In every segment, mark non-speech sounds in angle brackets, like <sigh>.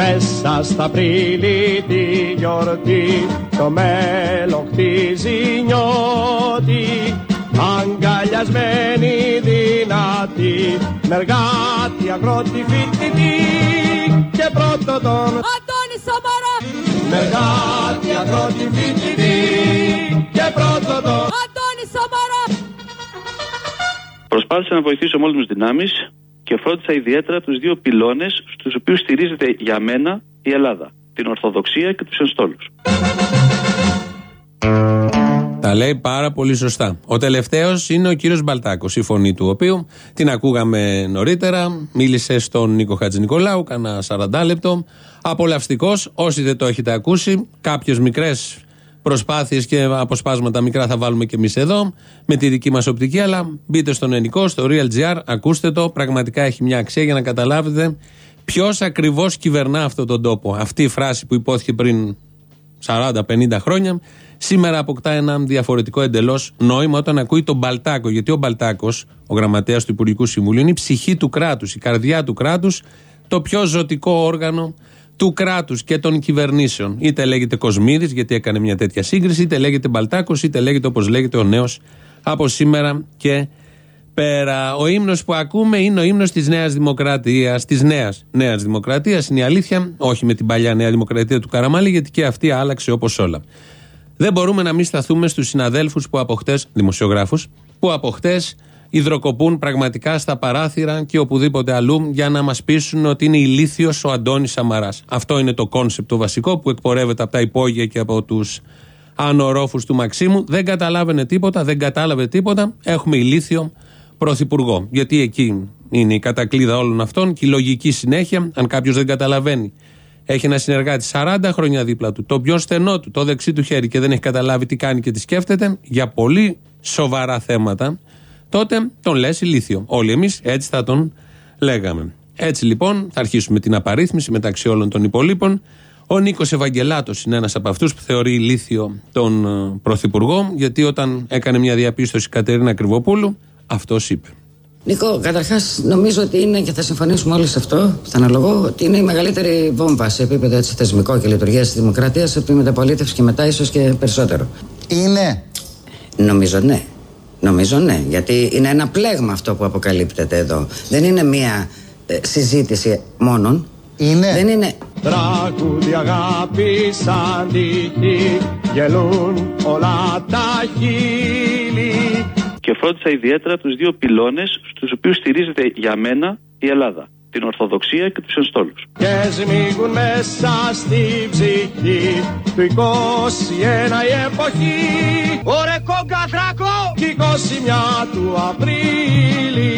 Μέσα στα πρίλη τη γιορτή το μέλλον χτίζει νιώτη αγκαλιασμένη δυνατή μεργάτη αγρότη φοιτητή και πρώτο τον Αντώνη Σαμαρά Μεργάτη αγρότη φοιτητή και πρώτο τον Αντώνη Σαμαρά Προσπάθησα να βοηθήσω με όλες μου δυνάμεις και φρόντισα ιδιαίτερα τους δύο πυλώνες στους οποίους στηρίζεται για μένα η Ελλάδα. Την Ορθοδοξία και τους ενστόλους. Τα λέει πάρα πολύ σωστά. Ο τελευταίος είναι ο κύριος Μπαλτάκος, η φωνή του οποίου την ακούγαμε νωρίτερα. Μίλησε στον Νίκο Χατζη Νικολάου, κάνα 40 λεπτό. Απολαυστικός. Όσοι δεν το έχετε ακούσει, κάποιες μικρές προσπάθειες και αποσπάσματα μικρά θα βάλουμε και εμείς εδώ με τη δική μας οπτική. Αλλά μπείτε στον Ενικό, στο Real ακούστε το. Πραγματικά έχει μια αξία για να καταλάβετε ποιος ακριβώς κυβερνά αυτόν τον τόπο. Αυτή η φράση που υπόθηκε πριν 40-50 χρόνια, σήμερα αποκτά ένα διαφορετικό εντελώς νόημα όταν ακούει τον Μπαλτάκο. Γιατί ο Μπαλτάκος, ο γραμματέας του Υπουργικού Συμβουλίου, είναι η ψυχή του κράτους, η καρδιά του κράτους, το πιο ζωτικό όργανο του κράτους και των κυβερνήσεων. Είτε λέγεται Κοσμίδης, γιατί έκανε μια τέτοια σύγκριση, είτε λέγεται Μπαλτάκος, είτε λέγεται όπως λέγεται ο νέος από σήμερα και πέρα. Ο ύμνος που ακούμε είναι ο ύμνος της Νέας Δημοκρατίας. Της Νέας Νέας Δημοκρατίας, είναι η αλήθεια. Όχι με την παλιά Νέα Δημοκρατία του Καραμανλή, γιατί και αυτή άλλαξε όπως όλα. Δεν μπορούμε να μην σταθούμε στους συναδέλφους που από χτες, δημοσιογράφους, που από χτες ιδροκοπούν πραγματικά στα παράθυρα και οπουδήποτε αλλού για να μας πείσουν ότι είναι ηλίθιος ο Αντώνης Σαμαράς. Αυτό είναι το concept το βασικό που εκπορεύεται από τα υπόγεια και από τους ανορόφους του Μαξίμου. Δεν καταλάβαινε τίποτα, δεν κατάλαβε τίποτα. Έχουμε ηλίθιο πρωθυπουργό. Γιατί εκεί είναι η κατακλίδα όλων αυτών και η λογική συνέχεια, αν κάποιος δεν καταλαβαίνει. Έχει ένα συνεργάτη 40 χρόνια δίπλα του, το πιο στενό του, το δεξί του χέρι και δεν έχει καταλάβει τι κάνει και τι σκέφτεται για πολύ σοβαρά θέματα, τότε τον λες ηλίθιο. Όλοι εμείς έτσι θα τον λέγαμε. Έτσι λοιπόν θα αρχίσουμε την απαρίθμηση μεταξύ όλων των υπολείπων. Ο Νίκος Ευαγγελάτος είναι ένας από αυτούς που θεωρεί ηλίθιο τον ε, Πρωθυπουργό, γιατί όταν έκανε μια διαπίστωση η Κατερίνα Κρυβοπούλου, αυτός είπε. Νίκο, καταρχάς νομίζω ότι είναι και θα συμφωνήσουμε όλοι σε αυτό, θα αναλογώ, ότι είναι η μεγαλύτερη βόμβα σε επίπεδο έτσι, θεσμικό και λειτουργίας της δημοκρατίας από τη μεταπολίτευσης και μετά ίσως και περισσότερο. Είναι. Νομίζω ναι. Νομίζω ναι. Γιατί είναι ένα πλέγμα αυτό που αποκαλύπτεται εδώ. Δεν είναι μία ε, συζήτηση μόνον. Είναι. Δεν είναι. Τραγούδι αγάπη σαν τύχη γελούν όλα τα χείλη Και φρόντισα ιδιαίτερα τους δύο πυλώνες στους οποίους στηρίζεται για μένα η Ελλάδα. Την Ορθοδοξία και τους ενστόλους. και σμίγουν μέσα στη ψυχή του 21 η εποχή Ωρε κογκαδράκο κι 21 του Απρίλη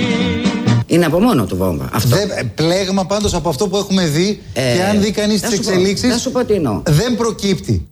Είναι από μόνο του βόμβα. Αυτό. Δεν, πλέγμα πάντως από αυτό που έχουμε δει Ε, και αν δει κανείς θα τις σου πω, εξελίξεις. Θα σου πω τι εννοώ. Δεν προκύπτει.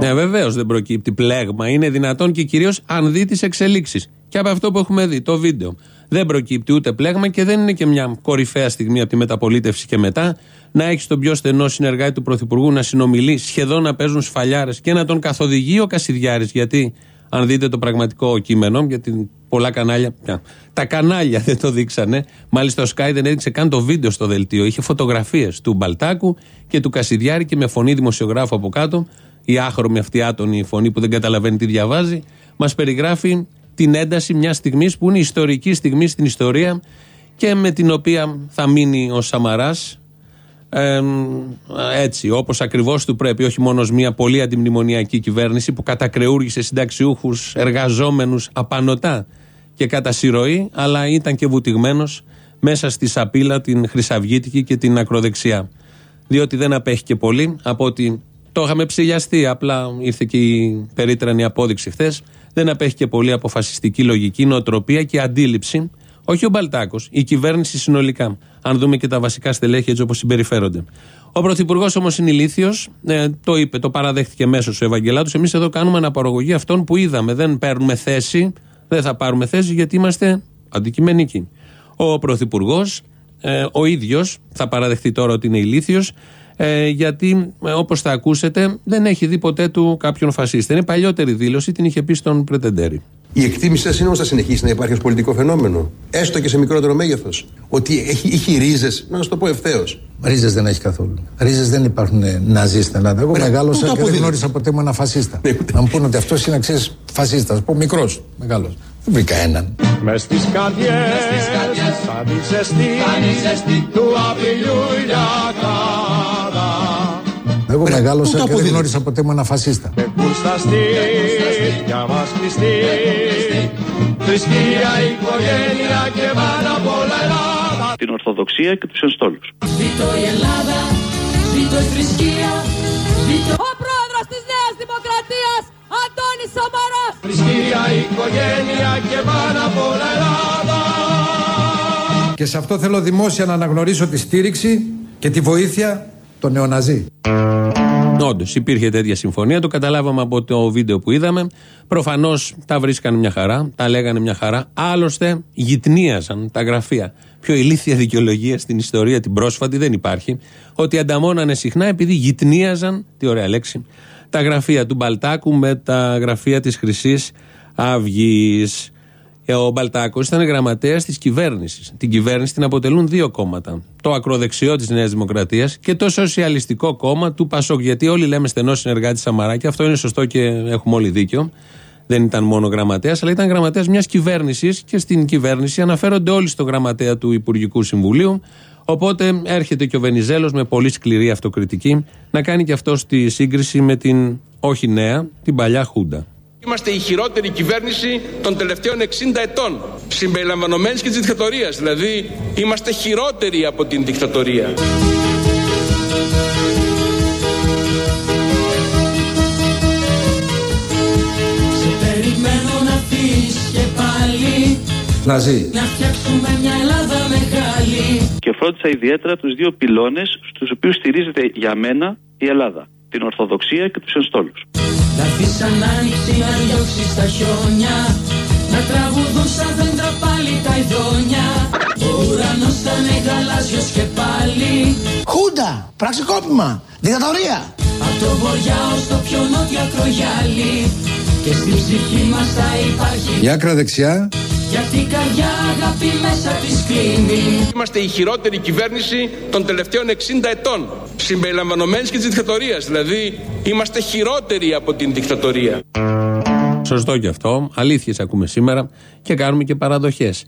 Ναι, βεβαίως δεν προκύπτει πλέγμα. Είναι δυνατόν και κυρίως αν δει τις εξελίξεις. Και από αυτό που έχουμε δει, το βίντεο. Δεν προκύπτει ούτε πλέγμα και δεν είναι και μια κορυφαία στιγμή από τη μεταπολίτευση και μετά να έχει τον πιο στενό συνεργάτη του Πρωθυπουργού να συνομιλεί, σχεδόν να παίζουν σφαλιάρες και να τον καθοδηγεί ο Κασιδιάρης. Γιατί αν δείτε το πραγματικό κείμενο, γιατί πολλά κανάλια. να, τα κανάλια <laughs> δεν το δείξανε. Μάλιστα ο Sky δεν έδειξε καν το βίντεο στο δελτίο. Είχε φωτογραφίες του Μπαλτάκου και του Κασιδιάρη και με φωνή δημοσιογράφου από κάτω, η άχρωμη αυτή άτονη φωνή που δεν καταλαβαίνει τι διαβάζει, μας περιγράφει την ένταση μιας στιγμής που είναι ιστορική στιγμή στην ιστορία και με την οποία θα μείνει ο Σαμαράς ε, έτσι, όπως ακριβώς του πρέπει, όχι μόνος ως μια πολύ αντιμνημονιακή κυβέρνηση που κατακρεούργησε συνταξιούχους, εργαζόμενους απανοτά και κατά συρροή, αλλά ήταν και βουτυγμένος μέσα στη σαπίλα την χρυσαυγήτικη και την ακροδεξιά. Διότι δεν απέχει και πολύ από ότι το είχαμε ψηλιαστεί. Απλά ήρθε και η περίτρανη απόδειξη χθες. Δεν απέχει και πολύ από φασιστική λογική, νοοτροπία και αντίληψη. Όχι ο Μπαλτάκος, η κυβέρνηση συνολικά. Αν δούμε και τα βασικά στελέχη έτσι όπως συμπεριφέρονται. Ο Πρωθυπουργός όμως είναι ηλίθιος. Ε, το είπε, το παραδέχτηκε μέσω ο Ευαγγελάτου. Εμείς εδώ κάνουμε αναπαραγωγή αυτών που είδαμε. Δεν παίρνουμε θέση. Δεν θα πάρουμε θέση γιατί είμαστε αντικειμενικοί. Ο Πρωθυπουργός, ε, ο ίδιος, θα παραδεχτεί τώρα ότι είναι ηλίθιος, Ε, γιατί, όπως θα ακούσετε, δεν έχει δει ποτέ του κάποιον φασίστα. Είναι παλιότερη δήλωση, την είχε πει στον Πρετεντέρη. Η εκτίμησης σα είναι όμω θα συνεχίσει να υπάρχει ως πολιτικό φαινόμενο, έστω και σε μικρότερο μέγεθος. Ότι έχει, έχει ρίζες, να σα το πω ευθέως. Ρίζες δεν έχει καθόλου. Ρίζες δεν υπάρχουν ε, ναζί στην Ελλάδα. Εγώ μεγάλωσα πού το και δεν αποδίδει; γνώρισα ποτέ μου ένα φασίστα. Ναι, ούτε. να μου πούνε ότι αυτός είναι αξίε φασίστας. Α πω μικρός, μεγάλος. Δεν βρήκα έναν. Μες στις καρδιές σαν τη ζεστή του απειλιού λιακάδα Εγώ Ρε, πού μεγάλωσα το και δεν αποδίδεις; γνώρισα ποτέ μου ένα φασίστα. με κουρσταστή για μας κλειστή θρησκεία, οικογένεια και πάνω απ' όλα Ελλάδα Την Ορθοδοξία και τους ενστόλους. Ο πρόεδρος της Νέας Δημοκρατίας, Αντώνης Σαμαράς. θρησκεία, οικογένεια και πάνω απ' όλα Ελλάδα Και σε αυτό θέλω δημόσια να αναγνωρίσω τη στήριξη και τη βοήθεια των νεοναζί. Όντως υπήρχε τέτοια συμφωνία, το καταλάβαμε από το βίντεο που είδαμε. Προφανώς τα βρίσκανε μια χαρά, τα λέγανε μια χαρά. Άλλωστε γυτνίαζαν τα γραφεία. Πιο ηλίθια δικαιολογία στην ιστορία την πρόσφατη δεν υπάρχει. Ότι ανταμώνανε συχνά επειδή γυτνίαζαν, τι ωραία λέξη, τα γραφεία του Μπαλτάκου με τα γραφεία της Χρυσής Αυγής. Ε, Ο Μπαλτάκος ήταν γραμματέας της κυβέρνησης. Την κυβέρνηση την αποτελούν δύο κόμματα. Το ακροδεξιό της Νέας Δημοκρατίας και το σοσιαλιστικό κόμμα του Πασόκ. Γιατί όλοι λέμε στενός συνεργάτης Σαμαρά και αυτό είναι σωστό και έχουμε όλοι δίκιο. Δεν ήταν μόνο γραμματέας, αλλά ήταν γραμματέας μιας κυβέρνησης και στην κυβέρνηση αναφέρονται όλοι στο γραμματέα του Υπουργικού Συμβουλίου. Οπότε έρχεται και ο Βενιζέλος με πολύ σκληρή αυτοκριτική να κάνει και αυτό τη σύγκριση με την όχι νέα, την παλιά Χούντα. Είμαστε η χειρότερη κυβέρνηση των τελευταίων 60 ετών. Συμπεριλαμβανομένης και της δικτατορίας. Δηλαδή, είμαστε χειρότεροι από την δικτατορία. Σε περιμένω να φύγεις και πάλι Ναζί. Να φτιάξουμε μια Ελλάδα μεγάλη Και φρόντισα ιδιαίτερα τους δύο πυλώνες στους οποίους στηρίζεται για μένα η Ελλάδα. Την Ορθοδοξία και τους ενστόλους. Να αφήσεις σαν άνοιξη να διώξεις τα χιόνια. Να τραγουδούν σαν δέντρα πάλι τα ειδόνια. Ο ουρανός θα είναι γαλάζιος και πάλι. Χούντα, πραξικόπημα, δικτατορία. Απ' το βοριά ως το πιο νότιο ακρογιάλι. Και στην ψυχή μας θα υπάρχει Η άκρα δεξιά. Γιατί η καρδιά αγάπη μέσα της κλείνει Είμαστε η χειρότερη κυβέρνηση των τελευταίων 60 ετών. Συμπεριλαμβανομένης και της δικτατορίας. Δηλαδή, είμαστε χειρότεροι από την δικτατορία. Σωστό και αυτό. Αλήθειες ακούμε σήμερα και κάνουμε και παραδοχές.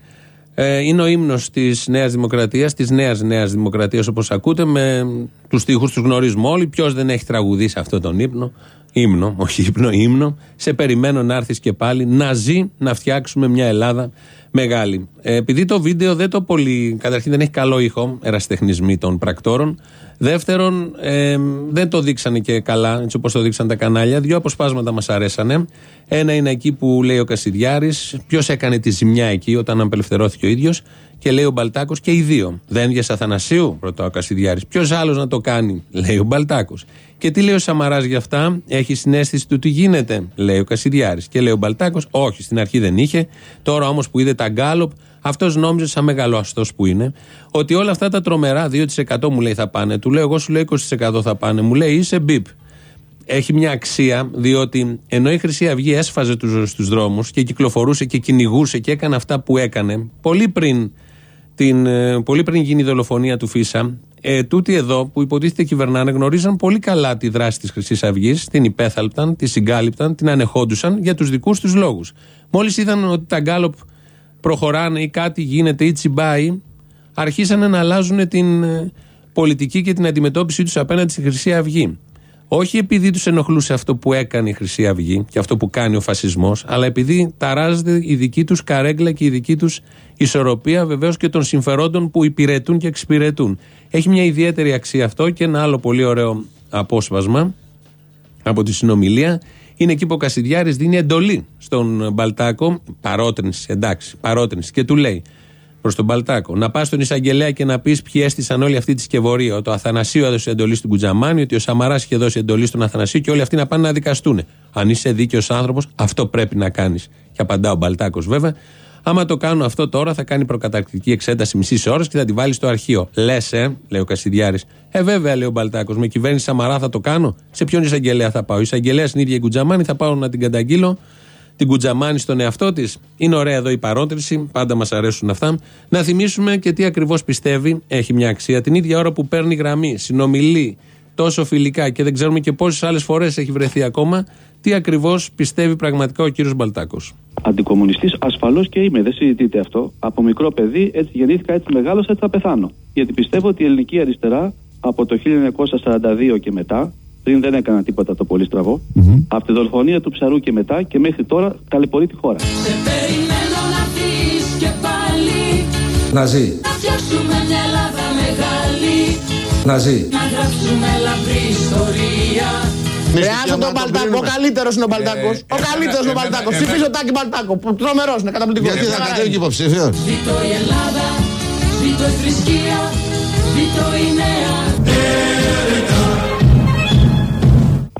Ε, είναι ο ύμνος της Νέας Δημοκρατίας, της Νέας Νέας Δημοκρατίας, όπως ακούτε, με τους στίχους τους γνωρίζουμε όλοι. Ποιος δεν έχει τραγουδίσει αυτό τον ύμνο, ύμνο, όχι ύπνο, ύμνο. Σε περιμένω να έρθεις και πάλι να ζει, να φτιάξουμε μια Ελλάδα μεγάλη. Ε, επειδή το βίντεο δεν το πολύ. Καταρχήν δεν έχει καλό ήχο, εραστεχνισμοί των πρακτόρων. Δεύτερον, ε, δεν το δείξανε και καλά, έτσι όπως το δείξαν τα κανάλια. Δύο αποσπάσματα μας αρέσανε. Ένα είναι εκεί που λέει ο Κασιδιάρης, ποιος έκανε τη ζημιά εκεί όταν απελευθερώθηκε ο ίδιος. Και λέει ο Μπαλτάκος και οι δύο. Δεν Αθανασίου, ρωτά ο Κασιδιάρης. Ποιος άλλος να το κάνει, λέει ο Μπαλτάκος. Και τι λέει ο Σαμαράς γι' αυτά, έχει συνέστηση του τι γίνεται, λέει ο Κασιδιάρης. Και λέει ο Μπαλτάκος, όχι, στην αρχή δεν είχε. Τώρα όμως που είδε τα γκάλοπ, αυτός νόμιζε, σαν μεγαλοαστό που είναι, ότι όλα αυτά τα τρομερά 2% μου λέει θα πάνε. Του λέω, εγώ σου λέω 20% θα πάνε. Μου λέει, είσαι μπιπ. Έχει μια αξία, διότι ενώ η Χρυσή Αυγή έσφαζε τους στους δρόμους και κυκλοφορούσε και κυνηγούσε και έκανε αυτά που έκανε, πολύ πριν, την, ε, πολύ πριν γίνει η δολοφονία του Φίσα, ε, τούτοι εδώ που υποτίθεται κυβερνάνε γνωρίζαν πολύ καλά τη δράση της Χρυσής Αυγής, την υπέθαλπταν, τη συγκάλυπταν, την ανεχόντουσαν για τους δικούς τους λόγους. Μόλις είδαν ότι τα γκάλοπ προχωράνε ή κάτι γίνεται ή τσιμπάει, αρχίσανε να αλλάζουν την ε, πολιτική και την αντιμετώπιση τους απέναντι στη Χρυσή Αυγή. Όχι επειδή τους ενοχλούσε αυτό που έκανε η Χρυσή Αυγή και αυτό που κάνει ο φασισμός, αλλά επειδή ταράζεται η δική τους καρέγκλα και η δική τους ισορροπία βεβαίως και των συμφερόντων που υπηρετούν και εξυπηρετούν. Έχει μια ιδιαίτερη αξία αυτό και ένα άλλο πολύ ωραίο απόσπασμα από τη συνομιλία είναι εκεί που ο Κασιδιάρης δίνει εντολή στον Μπαλτάκο, παρότρινση, εντάξει, παρότρινση, και του λέει προς τον Μπαλτάκο να πας στον Ισαγγελέα και να πεις ποιοι έστησαν όλη αυτή τη σκευωρία. Ότι ο Αθανασίου έδωσε εντολή στην Κουτζαμάνη, ότι ο Σαμαράς είχε δώσει εντολή στον Αθανασίου και όλοι αυτοί να πάνε να δικαστούν. Αν είσαι δίκαιος άνθρωπος, αυτό πρέπει να κάνεις. Και απαντά ο Μπαλτάκος βέβαια. Άμα το κάνω αυτό τώρα, θα κάνει προκαταρκτική εξέταση μισής ώρας και θα τη βάλει στο αρχείο. Λες, ε, λέει ο Κασιδιάρης. Ε, βέβαια, λέει ο Μπαλτάκος, με κυβέρνηση Σαμαρά θα το κάνω. Σε ποιον εισαγγελέα θα πάω. Η εισαγγελέα στην ίδια η Κουτζαμάνη, θα πάω να την καταγγείλω. Την Κουτζαμάνη στον εαυτό της. Είναι ωραία εδώ η παρότριση, πάντα μας αρέσουν αυτά. Να θυμίσουμε και τι ακριβώς πιστεύει, έχει μια αξία. Την ίδια ώρα που παίρνει γραμμή, συνομιλεί τόσο φιλικά και δεν ξέρουμε και πόσες άλλες φορές έχει βρεθεί ακόμα, τι ακριβώς πιστεύει πραγματικά ο κύριος Μπαλτάκος. Αντικομουνιστής ασφαλώς και είμαι, δεν συζητείτε αυτό. Από μικρό παιδί, έτσι γεννήθηκα, έτσι μεγάλωσα, έτσι θα πεθάνω. Γιατί πιστεύω ότι η ελληνική αριστερά από το 1942 και μετά, πριν δεν έκανα τίποτα το πολύ στραβό, από τη δολοφονία του ψαρού και μετά και μέχρι τώρα ταλαιπωρεί τη χώρα. Σε περιμένω να φύγεις και πάλι Να ζει. Να φτιάξουμε μια Ελλάδα μεγάλη Να ζει. Να γράψουμε λαμπρή ιστορία Ρε άσο τον Παλτάκο, ο καλύτερος είναι ο Παλτάκο. Ο καλύτερος είναι ο Παλτάκο. Ψηφίζω τάκι Παλτάκο. Τρομερός είναι, καταπληκτικό. Γιατί θα κατέβει και υποψήφιο. Ζήτω η Ελλάδα, ζήτω η θρησκεία, ζήτω η νέα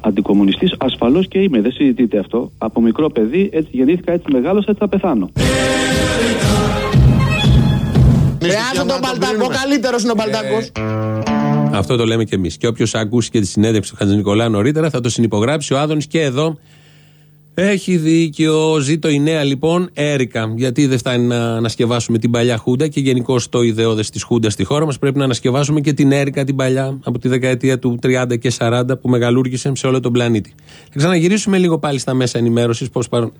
Αντικομουνιστής ασφαλώς και είμαι, δεν συζητείτε αυτό. Από μικρό παιδί, έτσι γεννήθηκα, έτσι μεγάλωσα, έτσι θα πεθάνω. Ρε άσο τον Παλτάκο, ο καλύτερος είναι ο Παλτάκο. Αυτό το λέμε και εμείς. Και όποιος ακούσει και τη συνέντευξη του Χατζη Νικολά νωρίτερα θα το συνυπογράψει. Ο Άδωνης και εδώ έχει δίκιο. Ζήτω η νέα λοιπόν Έρικα. Γιατί δεν φτάνει να ανασκευάσουμε την παλιά Χούντα και γενικώ το ιδεώδες της Χούντας στη χώρα μας. Πρέπει να ανασκευάσουμε και την Έρικα την παλιά από τη δεκαετία του 30 και 40 που μεγαλούργησε σε όλο τον πλανήτη. Θα ξαναγυρίσουμε λίγο πάλι στα μέσα ενημέρωσης,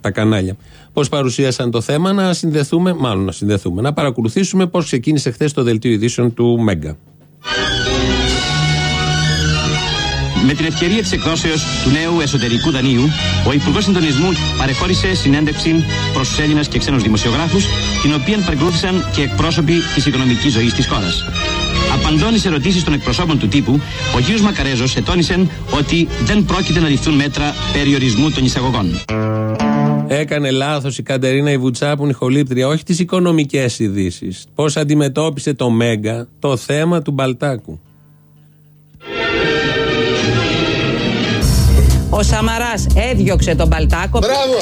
τα κανάλια. Πώς παρουσίασαν το θέμα, να συνδεθούμε, μάλλον να συνδεθούμε, να παρακολουθήσουμε πώς ξεκίνησε χθες το δελτίο ειδήσεων του Μέγκα. Με την ευκαιρία της εκδόσεως του νέου εσωτερικού δανείου, ο Υπουργός Συντονισμού παρεχώρησε συνέντευξη προς τους Έλληνες και ξένους δημοσιογράφους, την οποία παρακολούθησαν και εκπρόσωποι της οικονομικής ζωής της χώρας. Απαντώνει σε ερωτήσεις των εκπροσώπων του τύπου, ο κ. Μακαρέζος ετώνησε ότι δεν πρόκειται να ληφθούν μέτρα περιορισμού των εισαγωγών. Έκανε λάθος η Κατερίνα Ιβουτσά που είναι ηχολήπτρια, όχι τις οικονομικές ειδήσεις. Πώς αντιμετώπισε το Μέγκα το θέμα του Μπαλτάκου. Ο Σαμαράς έδιωξε τον Παλτάκο. Μπράβο.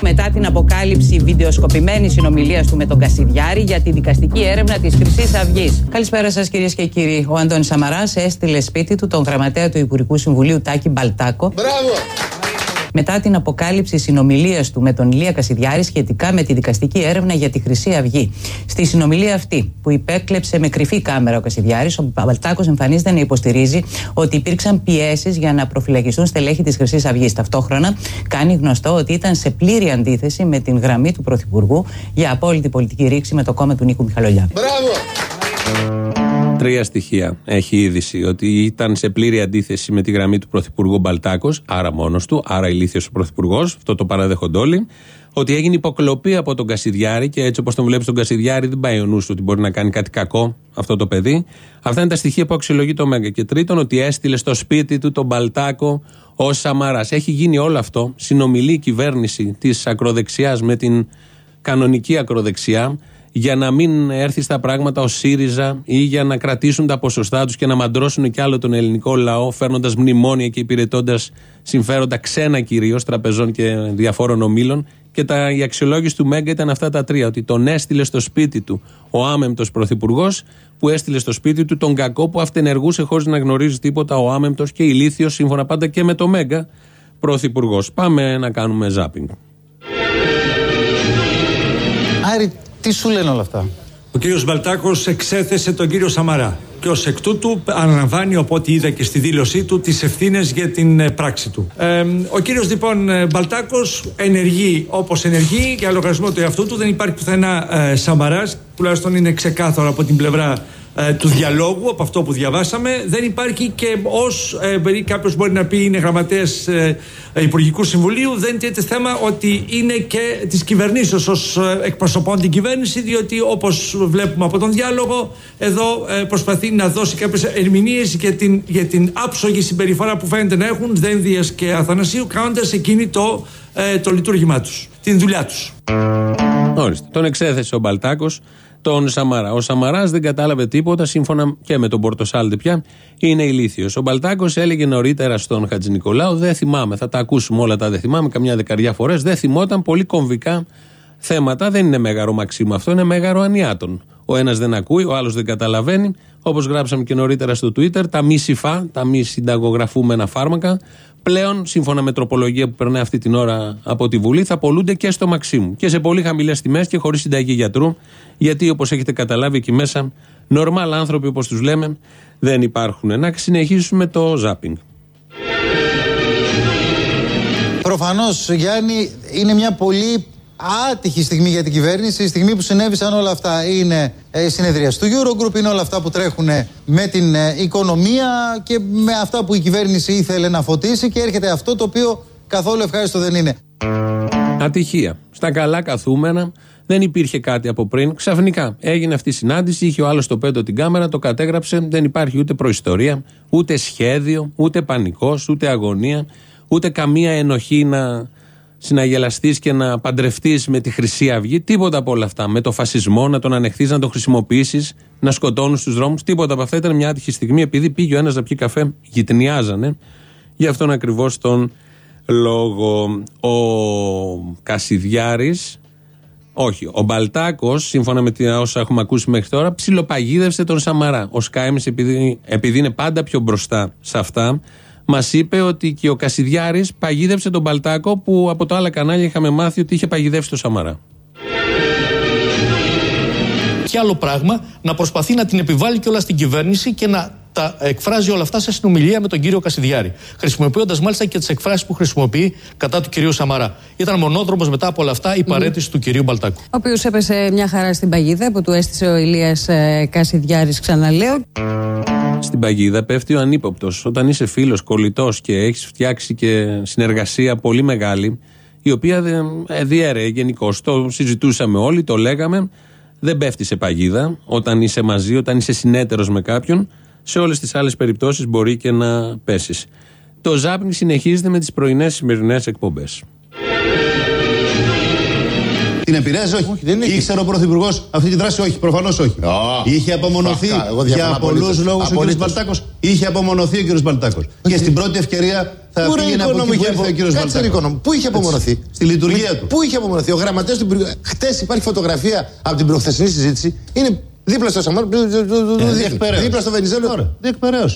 Μετά την αποκάλυψη βιντεοσκοπημένη συνομιλίας του με τον Κασιδιάρη για τη δικαστική έρευνα της Χρυσής Αυγής. Καλησπέρα σας, κυρίες και κύριοι. Ο Αντώνης Σαμαράς έστειλε σπίτι του τον γραμματέα του Υπουργικού Συμβουλίου Τάκη Μπαλτάκο. Μπράβο. Μετά την αποκάλυψη συνομιλίας του με τον Ηλία Κασιδιάρη σχετικά με τη δικαστική έρευνα για τη Χρυσή Αυγή. Στη συνομιλία αυτή, που υπέκλεψε με κρυφή κάμερα ο Κασιδιάρης, ο Μπαλτάκο εμφανίζεται να υποστηρίζει ότι υπήρξαν πιέσεις για να προφυλακιστούν στελέχη της Χρυσής Αυγής. Ταυτόχρονα, κάνει γνωστό ότι ήταν σε πλήρη αντίθεση με την γραμμή του Πρωθυπουργού για απόλυτη πολιτική ρήξη με το κόμμα του Νίκου Μιχαλολιά. Τρία στοιχεία έχει η είδηση. Ότι ήταν σε πλήρη αντίθεση με τη γραμμή του Πρωθυπουργού Μπαλτάκος, άρα μόνος του, άρα ηλίθιος ο Πρωθυπουργός, αυτό το παραδέχονται όλοι. Ότι έγινε υποκλοπή από τον Κασιδιάρη και έτσι όπως τον βλέπεις τον Κασιδιάρη, δεν πάει ο νους ότι μπορεί να κάνει κάτι κακό αυτό το παιδί. Αυτά είναι τα στοιχεία που αξιολογεί το Μέγκα. Και τρίτον, ότι έστειλε στο σπίτι του τον Μπαλτάκο ως Σαμαράς. Έχει γίνει όλο αυτό. Συνομιλεί η κυβέρνηση της ακροδεξιάς με την κανονική ακροδεξιά για να μην έρθει στα πράγματα ο ΣΥΡΙΖΑ ή για να κρατήσουν τα ποσοστά τους και να μαντρώσουν κι άλλο τον ελληνικό λαό, φέρνοντας μνημόνια και υπηρετώντας συμφέροντα ξένα κυρίως τραπεζών και διαφόρων ομήλων. Και τα, η αξιολόγηση του Μέγκα ήταν αυτά τα τρία. Ότι τον έστειλε στο σπίτι του ο άμεμπτος πρωθυπουργός, που έστειλε στο σπίτι του τον κακό που αυτενεργούσε χωρίς να γνωρίζει τίποτα ο άμεμπτος και ηλίθιος, σύμφωνα πάντα και με το Μέγκα πρωθυπουργός. Πάμε να κάνουμε ζάπινγκ. Άρη, τι σου λένε όλα αυτά; Ο κύριος Μπαλτάκος εξέθεσε τον κύριο Σαμαρά και ως εκ τούτου αναλαμβάνει από ό,τι είδα και στη δήλωσή του τις ευθύνες για την ε, πράξη του. Ε, ο κύριος λοιπόν ε, Μπαλτάκος ενεργεί όπως ενεργεί για λογαριασμό του εαυτού του δεν υπάρχει πουθενά ε, Σαμαράς τουλάχιστον είναι ξεκάθαρο από την πλευρά ε, τους διαλόγου, από αυτό που διαβάσαμε. Δεν υπάρχει και ως ε, κάποιος μπορεί να πει είναι γραμματέας ε, Υπουργικού Συμβουλίου, δεν τίθεται θέμα ότι είναι και της κυβερνήσεως ως ε, εκπροσωπών την κυβέρνηση, διότι όπως βλέπουμε από τον διάλογο, εδώ ε, προσπαθεί να δώσει κάποιες ερμηνείες για την, για την άψογη συμπεριφορά που φαίνεται να έχουν Δένδιας και Αθανασίου, κάνοντας εκείνη το, ε, το λειτουργήμά τους, την δουλειά τους. Ορίστε. Τον εξέθεσε ο Μπαλτάκος τον Σαμαρά. Ο Σαμαράς δεν κατάλαβε τίποτα, σύμφωνα και με τον Πορτοσάλτε πια, είναι ηλίθιος. Ο Μπαλτάκος έλεγε νωρίτερα στον Χατζη Νικολάου, δεν θυμάμαι, θα τα ακούσουμε όλα τα δεν θυμάμαι, καμιά δεκαριά φορές, δεν θυμόταν πολύ κομβικά θέματα. Δεν είναι μέγαρο Μαξίμου αυτό, είναι μέγαρο Ανιάτων. Ο ένας δεν ακούει, ο άλλος δεν καταλαβαίνει. Όπως γράψαμε και νωρίτερα στο Twitter, τα μη συφά, τα μη συνταγογραφούμενα φάρμακα, πλέον, σύμφωνα με τροπολογία που περνάει αυτή την ώρα από τη Βουλή, θα πολλούνται και στο Μαξίμου. Και σε πολύ χαμηλές τιμές και χωρίς συνταγή γιατρού, γιατί όπως έχετε καταλάβει εκεί μέσα, νορμάλ άνθρωποι όπως τους λέμε δεν υπάρχουν. Να συνεχίσουμε το ζάπινγκ. Προφανώς, Γιάννη, είναι μια πολύ άτυχη στιγμή για την κυβέρνηση. Η στιγμή που συνέβησαν όλα αυτά είναι η συνεδρία του Eurogroup, είναι όλα αυτά που τρέχουν με την ε, οικονομία και με αυτά που η κυβέρνηση ήθελε να φωτίσει και έρχεται αυτό το οποίο καθόλου ευχάριστο δεν είναι. Ατυχία. Στα καλά καθούμενα δεν υπήρχε κάτι από πριν. Ξαφνικά έγινε αυτή η συνάντηση, είχε ο άλλος το πέντο την κάμερα, το κατέγραψε. Δεν υπάρχει ούτε προϊστορία, ούτε σχέδιο, ούτε πανικός, ούτε αγωνία, ούτε καμία ενοχή να συναγελαστεί και να παντρευτείς με τη Χρυσή Αυγή. Τίποτα από όλα αυτά. Με το φασισμό, να τον ανεχθείς, να τον χρησιμοποιήσεις, να σκοτώνουν στου δρόμους. Τίποτα από αυτά ήταν μια άτυχη στιγμή επειδή πήγε ο ένας να πιει καφέ, γυτνιάζανε. Γι' αυτόν ακριβώς τον λόγο. Ο Κασιδιάρης, όχι, ο Μπαλτάκος, σύμφωνα με όσα έχουμε ακούσει μέχρι τώρα, ψιλοπαγίδευσε τον Σαμαρά. Ο Σκάιμι, επειδή, επειδή είναι πάντα πιο μπροστά σε αυτά, μας είπε ότι και ο Κασιδιάρης παγίδευσε τον Μπαλτάκο που από τα άλλα κανάλια είχαμε μάθει ότι είχε παγιδεύσει τον Σαμαρά. Και άλλο πράγμα, να προσπαθεί να την επιβάλλει και όλα στην κυβέρνηση και να τα εκφράζει όλα αυτά σε συνομιλία με τον κύριο Κασιδιάρη. Χρησιμοποιώντας μάλιστα και τις εκφράσεις που χρησιμοποιεί κατά του κυρίου Σαμαρά. Ήταν μονόδρομος μετά από όλα αυτά η παρέτηση του κυρίου Μπαλτάκου. Ο οποίος έπεσε μια χαρά στην παγίδα που του έστησε ο Ηλίας ε, Κασιδιάρης, ξαναλέω. Στην παγίδα πέφτει ο ανύποπτος. Όταν είσαι φίλος, κολλητός και έχεις φτιάξει και συνεργασία πολύ μεγάλη, η οποία ε, διέρεε γενικώ. Το συζητούσαμε όλοι, το λέγαμε. Δεν πέφτει σε παγίδα όταν είσαι μαζί, όταν είσαι συνέτερος με κάποιον. Σε όλες τις άλλες περιπτώσεις μπορεί και να πέσεις. Το ζάπινγκ συνεχίζεται με τις πρωινές σημερινές εκπομπές. Την επηρέασε, όχι. όχι δεν Ήξερε ο Πρωθυπουργός αυτή τη δράση, όχι. Προφανώς όχι. Oh. Είχε απομονωθεί για πολλούς λόγους ο κ. Μπαλτάκος. Είχε απομονωθεί ο κ. Μπαλτάκος. Και στην πρώτη ευκαιρία θα Πού πήγαινε από εκεί που ο κ. Μπαλτάκος. Πού είχε απομονωθεί; Στη λειτουργία του. Πού είχε απομονωθεί; Ο γραμματέας του Χτε υπάρχει φωτογραφία από την προχθεσινή συζήτηση. Είναι δίπλα στο Σαμάρ. Δίπλα στο Βενιζέλο. Διεκπαιρέω.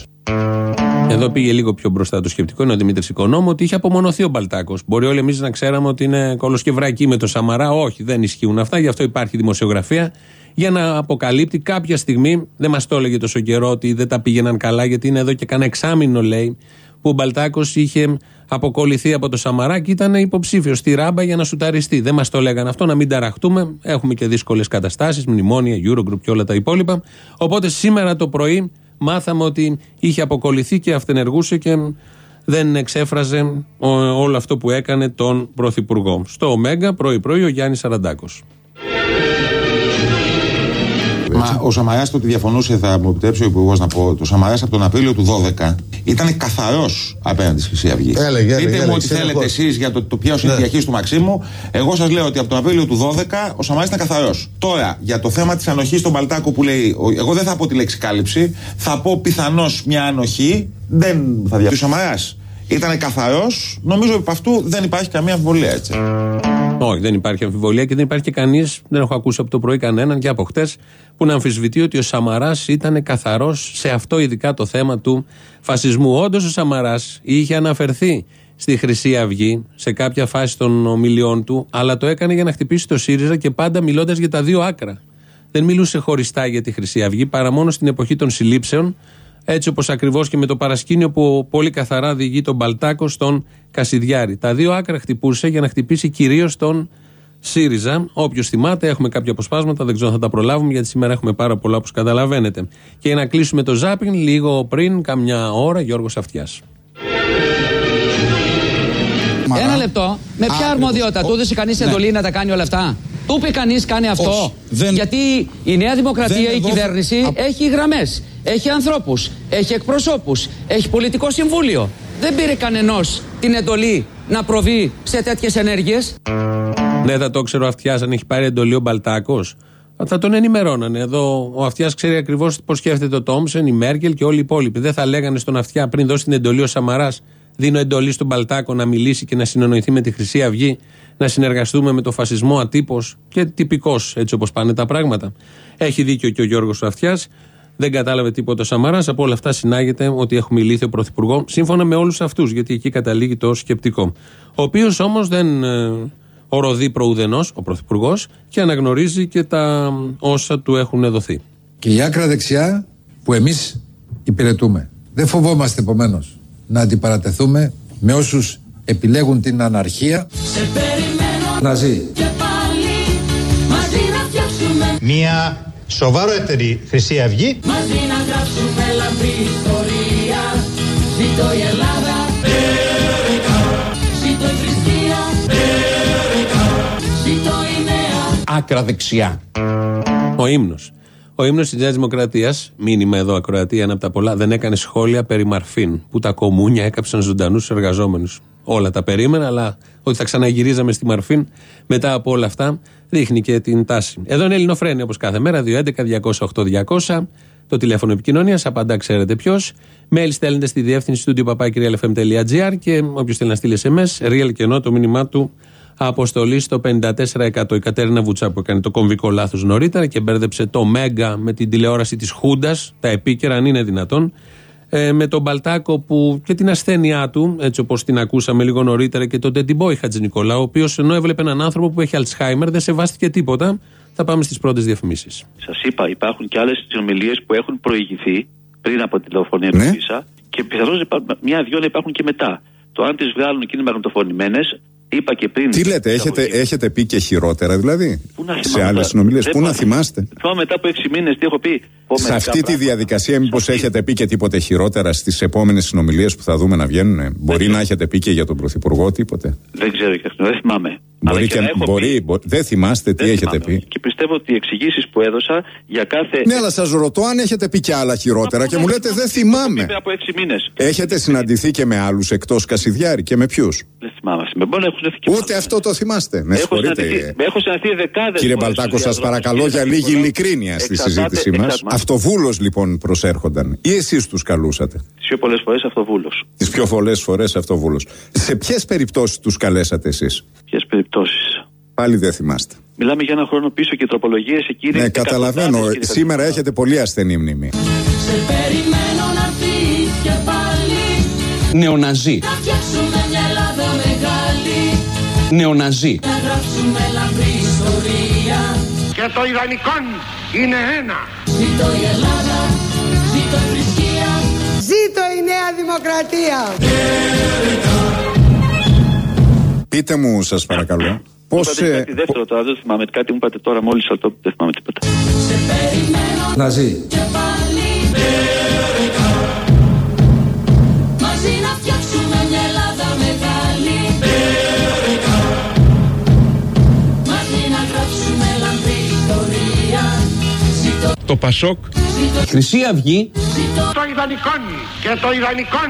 Εδώ πήγε λίγο πιο μπροστά το σκεπτικό. Είναι ο Δημήτρης Οικονόμου ότι είχε απομονωθεί ο Μπαλτάκος. Μπορεί όλοι εμείς να ξέραμε ότι είναι κολοσκευράκι με το Σαμαρά. Όχι, δεν ισχύουν αυτά. Γι' αυτό υπάρχει δημοσιογραφία. Για να αποκαλύπτει κάποια στιγμή, δεν μας το έλεγε τόσο καιρό ότι δεν τα πήγαιναν καλά, γιατί είναι εδώ και κανένα εξάμεινο, λέει, που ο Μπαλτάκος είχε αποκολληθεί από το Σαμαρά και ήταν υποψήφιος στη ράμπα για να σουταριστεί. Δεν μας το λέγανε αυτό, να μην ταραχτούμε. Έχουμε και δύσκολες καταστάσεις, μνημόνια, Eurogroup και όλα τα υπόλοιπα. Οπότε σήμερα το πρωί μάθαμε ότι είχε αποκολληθεί και αυτενεργούσε και δεν εξέφραζε όλο αυτό που έκανε τον Πρωθυπουργό. Στο Ωμέγα, πρωί-πρωί, ο Γιάννης Σαραντάκο. Μα ο Σαμαράς το ότι διαφωνούσε, θα μου επιτρέψει ο Υπουργός να πω, το Σαμαράς από τον Απρίλιο του 12 ήταν καθαρός απέναντι στη Χρυσή Αυγή. Έλεγε, έλεγε, Πείτε μου ό,τι θέλετε εσείς για το, το ποιος είναι η ναι. διαχείριση του Μαξίμου. Εγώ σας λέω ότι από τον Απρίλιο του 12 ο Σαμαράς ήταν καθαρός. Τώρα, για το θέμα της ανοχής στον Παλτάκο που λέει, εγώ δεν θα πω τη λέξη κάλυψη, θα πω πιθανώς μια ανοχή. Δεν θα διαφωνήσω. Ο Σαμαράς ήταν καθαρός. Νομίζω ότι από αυτού δεν υπάρχει καμία αμφιβολία έτσι. Όχι, δεν υπάρχει αμφιβολία και δεν υπάρχει και κανείς, δεν έχω ακούσει από το πρωί κανέναν και από χτες, που να αμφισβητεί ότι ο Σαμαράς ήταν καθαρός σε αυτό ειδικά το θέμα του φασισμού. Όντως ο Σαμαράς είχε αναφερθεί στη Χρυσή Αυγή σε κάποια φάση των ομιλιών του, αλλά το έκανε για να χτυπήσει το ΣΥΡΙΖΑ και πάντα μιλώντας για τα δύο άκρα. Δεν μιλούσε χωριστά για τη Χρυσή Αυγή παρά μόνο στην εποχή των συλλήψεων έτσι όπως ακριβώς και με το παρασκήνιο που πολύ καθαρά διηγεί τον Μπαλτάκο στον Κασιδιάρη. Τα δύο άκρα χτυπούσε για να χτυπήσει κυρίως τον ΣΥΡΙΖΑ. Όποιος θυμάται, έχουμε κάποια αποσπάσματα, δεν ξέρω αν θα τα προλάβουμε, γιατί σήμερα έχουμε πάρα πολλά όπως καταλαβαίνετε. Και για να κλείσουμε το ζάπινγκ, λίγο πριν, καμιά ώρα, Γιώργος Αυτιάς. Ένα λεπτό. Με ποια αρμοδιότητα του έδωσε κανείς ναι. εντολή να τα κάνει όλα αυτά; Του είπε κανείς κάνει αυτό. Γιατί η Νέα Δημοκρατία, η κυβέρνηση έχει γραμμές. Έχει ανθρώπους. Έχει εκπροσώπους. Έχει πολιτικό συμβούλιο. Δεν πήρε κανενός την εντολή να προβεί σε τέτοιες ενέργειες. Ναι, θα το ξέρω ο Αυτιάς αν έχει πάρει εντολή ο Μπαλτάκος. Θα τον ενημερώνανε. Εδώ ο Αυτιάς ξέρει ακριβώς πώς σκέφτεται ο Τόμσεν, η Μέρκελ και όλοι οι υπόλοιποι. Δεν θα λέγανε στον Αυτιά πριν δώσει την εντολή ο Σαμαράς Δίνω εντολή στον Παλτάκο να μιλήσει και να συνεννοηθεί με τη Χρυσή Αυγή, να συνεργαστούμε με το φασισμό ατύπως και τυπικός, έτσι όπως πάνε τα πράγματα. Έχει δίκιο και ο Γιώργος Αυτιάς. Δεν κατάλαβε τίποτα ο Σαμαρά. Από όλα αυτά συνάγεται ότι έχουμε ηλίθιο πρωθυπουργό, σύμφωνα με όλους αυτούς, γιατί εκεί καταλήγει το σκεπτικό. Ο οποίος όμως δεν ε, οροδεί προουδενός, ο πρωθυπουργός, και αναγνωρίζει και τα όσα του έχουν δοθεί. Και η άκρα δεξιά που εμείς υπηρετούμε. Δεν φοβόμαστε επομένως να αντιπαρατεθούμε με όσους επιλέγουν την αναρχία. Να ζει. Μια σοβαρότερη Χρυσή Αυγή. Μαζί να γράψουμε λαμπρή ιστορία Ζήτω η Ελλάδα Ζήτω η θρησκεία Ζήτω η νέα Άκρα δεξιά. Ο ύμνος. Ο ύμνος της Νέας Δημοκρατίας, μήνυμα εδώ ακροατή, ένα από τα πολλά, δεν έκανε σχόλια περί Μαρφίν, που τα κομμούνια έκαψαν ζωντανούς εργαζόμενους. Όλα τα περίμενα, αλλά ότι θα ξαναγυρίζαμε στη Μαρφίν μετά από όλα αυτά δείχνει και την τάση. Εδώ είναι Ελληνοφρένια όπως κάθε μέρα, 211-208-200. Το τηλέφωνο επικοινωνίας, απαντά ξέρετε ποιος. Mail στέλνετε στη διεύθυνση του papakirialfm.gr και όποιος θέλει να στείλει SMS, real και ενώ το μήνυμά του αποστολή στο 54%. Η Κατέρινα Βουτσά που έκανε το κομβικό λάθος νωρίτερα και μπέρδεψε το Μέγκα με την τηλεόραση της Χούντας, τα επίκαιρα, αν είναι δυνατόν. Ε, με τον Μπαλτάκο που και την ασθένειά του, έτσι όπως την ακούσαμε λίγο νωρίτερα, και τον Τεντιμπόη Χατζη Νικολάου, ο οποίος ενώ έβλεπε έναν άνθρωπο που έχει Αλτσχάιμερ, δεν σεβάστηκε τίποτα. Θα πάμε στις πρώτες διαφημίσεις. Σας είπα, υπάρχουν και άλλες συνομιλίες που έχουν προηγηθεί πριν από τη τηλεφωνία του ίσα και πιθανώς μια-δυο να υπάρχουν και μετά. Το αν τις βγάλουν και είναι μαγνητοφωνημένες, είπα και πριν. Τι λέτε, έχετε, έχετε πει και χειρότερα δηλαδή. Πού να σε θυμάμαι, άλλες δεν συνομιλίες. Πού να πάω- θυμάστε; Θυμάμαι μετά από έξι μήνες τι έχω πει. Πω, Σε μερικά αυτή τη πράγματα. διαδικασία, μήπως έχετε πει και τίποτε χειρότερα στις επόμενες συνομιλίες που θα δούμε να βγαίνουν. Μπορεί να έχετε πει και για τον Πρωθυπουργό τίποτε; Δεν ξέρω και αυτό, δεν θυμάμαι. Αλλά Μπορεί και και, να έχω μπορεί, μπο- δεν θυμάστε τι Δεν έχετε θυμάμαι. πει. Και πιστεύω ότι οι εξηγήσεις που έδωσα για κάθε. Ναι, αλλά σας ρωτώ αν έχετε πει και άλλα χειρότερα και μου λέτε δεν θυμάμαι. Πριν από έξι μήνες. Έχετε συναντηθεί και με άλλους εκτός Κασιδιάρη και με ποιους; Δεν θυμάμαι. Με μπορεί να έχουν έρθει και Ούτε αυτό το θυμάστε. Με Έχω συγχωρείτε. συναντηθεί, έχω συναντηθεί δεκάδες Κύριε Μπαλτάκο, σας παρακαλώ για λίγη ειλικρίνεια στη συζήτησή μας. Αυτοβούλος λοιπόν προσέρχονταν. Ή εσείς τους καλούσατε; Τις πιο πολλές φορές αυτοβούλος. Τις πιο πολλές φορές αυτοβούλος. Σε ποιες περιπτώσεις τους καλέσατε εσείς; Ποιες περιπτώσεις; Πάλι δεν θυμάστε. Μιλάμε για ένα χρόνο πίσω και τροπολογίες εκείνη. Ναι, καταλαβαίνω. Σήμερα έχετε πολύ ασθενή μνήμη. Σε περιμένω να έρθεις και πάλι Νεοναζί. Να φτιάξουμε μια Ελλάδα μεγάλη Νεοναζί. Να γράψουμε λαμπρή ιστορία Και το ιδανικό είναι ένα. Ζήτω η Ελλάδα Ζήτω η θρησκεία Ζήτω η Νέα Δημοκρατία! Πείτε μου, σας παρακαλώ, πώς. Είπατε κάτι δεύτερο τώρα, δεν θυμάμαι. Κάτι μου είπατε τώρα μόλις, αλλά το- δεν θυμάμαι τίποτα. Σε περιμένω Να ζει. και πάλι Μαζί να φτιάξουμε μια Ελλάδα μεγάλη Μαζί να γράψουμε λαμπρή ιστορία Ζήτω, Το Πασόκ. ζήτω, Χρυσή Αυγή. ζήτω Το ιδανικό και το ιδανικό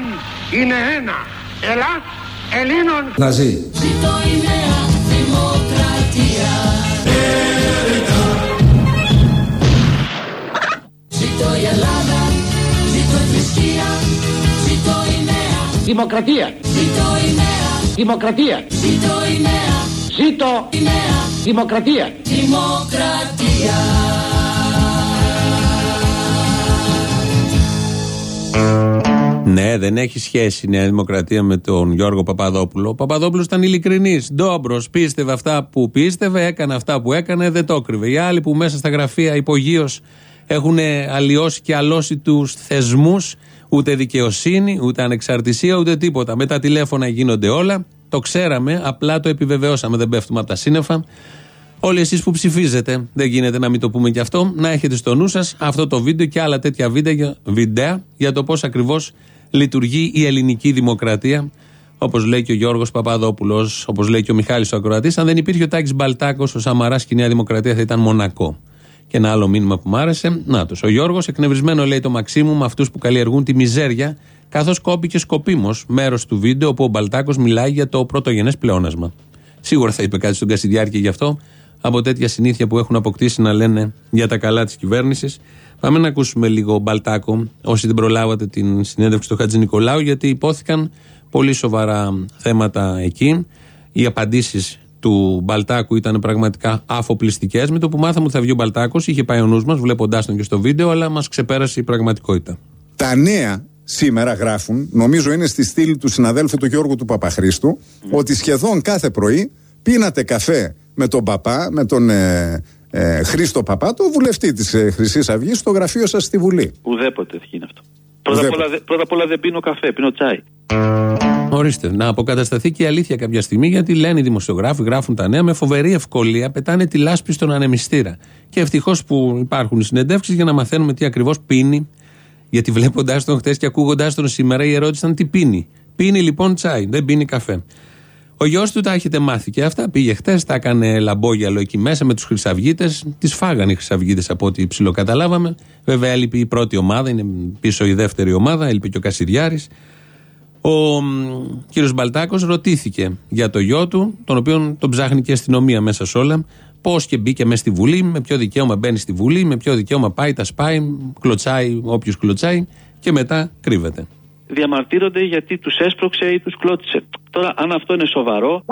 είναι ένα. Ελλάς Ελλήνων Να ζει. Ζήτω η νέα δημοκρατία Ζήτω η Ελλάδα Ζήτω η θρησκεία Ζήτω η νέα Δημοκρατία. Ζήτω η νέα Δημοκρατία. Ζήτω η νέα Ζήτω η νέα Δημοκρατία. δημοκρατία Ναι, δεν έχει σχέση η Νέα Δημοκρατία με τον Γιώργο Παπαδόπουλο. Ο Παπαδόπουλος ήταν ειλικρινής, ντόμπρος, πίστευε αυτά που πίστευε, έκανε αυτά που έκανε, δεν το έκρυβε. Οι άλλοι που μέσα στα γραφεία υπογείως έχουν αλλοιώσει και αλώσει τους θεσμούς, ούτε δικαιοσύνη, ούτε ανεξαρτησία, ούτε τίποτα. Με τα τηλέφωνα γίνονται όλα. Το ξέραμε, απλά το επιβεβαιώσαμε, δεν πέφτουμε από τα σύννεφα. Όλοι εσείς που ψηφίζετε, δεν γίνεται να μην το πούμε και αυτό, να έχετε στο νου σας αυτό το βίντεο και άλλα τέτοια βίντεο, βίντεο για το πώς ακριβώς λειτουργεί η ελληνική δημοκρατία. Όπως λέει και ο Γιώργος Παπαδόπουλος, όπως λέει και ο Μιχάλης ο Ακροατής, αν δεν υπήρχε ο Τάκης Μπαλτάκος, ο Σαμαράς και η Νέα Δημοκρατία θα ήταν μονακό. Και ένα άλλο μήνυμα που μου άρεσε, να Ο Γιώργος, εκνευρισμένο λέει το Μαξίμου με αυτούς που καλλιεργούν τη μιζέρια, καθώς κόπηκε σκοπίμως μέρος του βίντεο όπου ο Μπαλτάκος μιλάει για το πρωτογενές πλεόνασμα. Σίγουρα θα είπε κάτι στον Κασιδιάρη και γι' αυτό, από τέτοια συνήθεια που έχουν αποκτήσει να λένε για τα καλά της κυβέρνησης. Πάμε να ακούσουμε λίγο Μπαλτάκο, όσοι δεν προλάβατε την συνέντευξη του Χατζη Νικολάου, γιατί υπόθηκαν Πολύ σοβαρά θέματα εκεί. Οι απαντήσεις του Μπαλτάκου ήταν πραγματικά αφοπλιστικές. Με το που μάθαμε ότι θα βγει ο Μπαλτάκος, είχε πάει ο νους μας, βλέποντάς τον και στο βίντεο, αλλά μας ξεπέρασε η πραγματικότητα. Τα νέα σήμερα γράφουν, νομίζω είναι στη στήλη του συναδέλφου του Γιώργου του Παπαχρίστου, ότι σχεδόν κάθε πρωί πίνατε καφέ με τον παπά, με τον ε, ε, Χρήστο Παπά, το βουλευτή της ε, Χρυσής Αυγής, στο γραφείο σας στη Βουλή. Ουδέποτε θα γίνει αυτό. Πρώτα απ, όλα, δε- πρώτα απ' όλα δεν πίνω καφέ, πίνω τσάι. Ορίστε, να αποκατασταθεί και η αλήθεια κάποια στιγμή, γιατί λένε οι δημοσιογράφοι, γράφουν τα νέα, με φοβερή ευκολία πετάνε τη λάσπη στον ανεμιστήρα. Και ευτυχώς που υπάρχουν συνεντεύξεις για να μαθαίνουμε τι ακριβώς πίνει. Γιατί βλέποντα τον χτε και ακούγοντάς τον σήμερα, η ερώτηση ήταν τι πίνει. Πίνει λοιπόν τσάι, δεν πίνει καφέ. Ο γιος του τα έχετε μάθει και αυτά. Πήγε χτες, τα έκανε λαμπόγιαλο εκεί μέσα με τους Χρυσαυγίτες. Τις φάγανε οι Χρυσαυγίτες από ό,τι ψιλοκαταλάβαμε. Βέβαια έλειπε η πρώτη ομάδα, είναι πίσω η δεύτερη ομάδα, έλειπε και ο Κασιδιάρης. Ο κύριος Μπαλτάκος ρωτήθηκε για το γιο του, τον οποίο τον ψάχνει και η αστυνομία μέσα σε όλα, πώς και μπήκε μέσα στη Βουλή, με ποιο δικαίωμα μπαίνει στη Βουλή, με ποιο δικαίωμα πάει, τα σπάει, κλωτσάει όποιος κλωτσάει και μετά κρύβεται. Διαμαρτύρονται γιατί τους έσπρωξε ή τους κλώτησε. Τώρα, αν αυτό είναι σοβαρό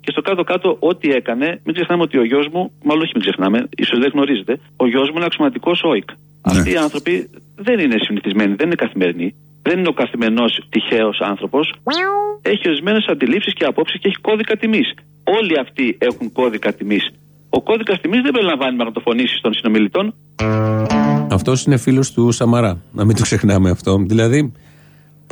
και στο κάτω-κάτω ό,τι έκανε, μην ξεχνάμε ότι ο γιος μου, μάλλον όχι μην ξεχνάμε, ίσως δεν γνωρίζετε, ο γιος μου είναι αξιωματικός ΟΙΚ. Αυτοί οι άνθρωποι δεν είναι συνηθισμένοι, δεν είναι καθημερινοί. Δεν είναι ο καθημερινός τυχαίος άνθρωπος. Έχει ορισμένες αντιλήψεις και απόψεις και έχει κώδικα τιμής. Όλοι αυτοί έχουν κώδικα τιμής. Ο κώδικας τιμής δεν περιλαμβάνει μαγνητοφωνήσεις των συνομιλητών. Αυτός είναι φίλος του Σαμαρά. Να μην το ξεχνάμε αυτό. Δηλαδή,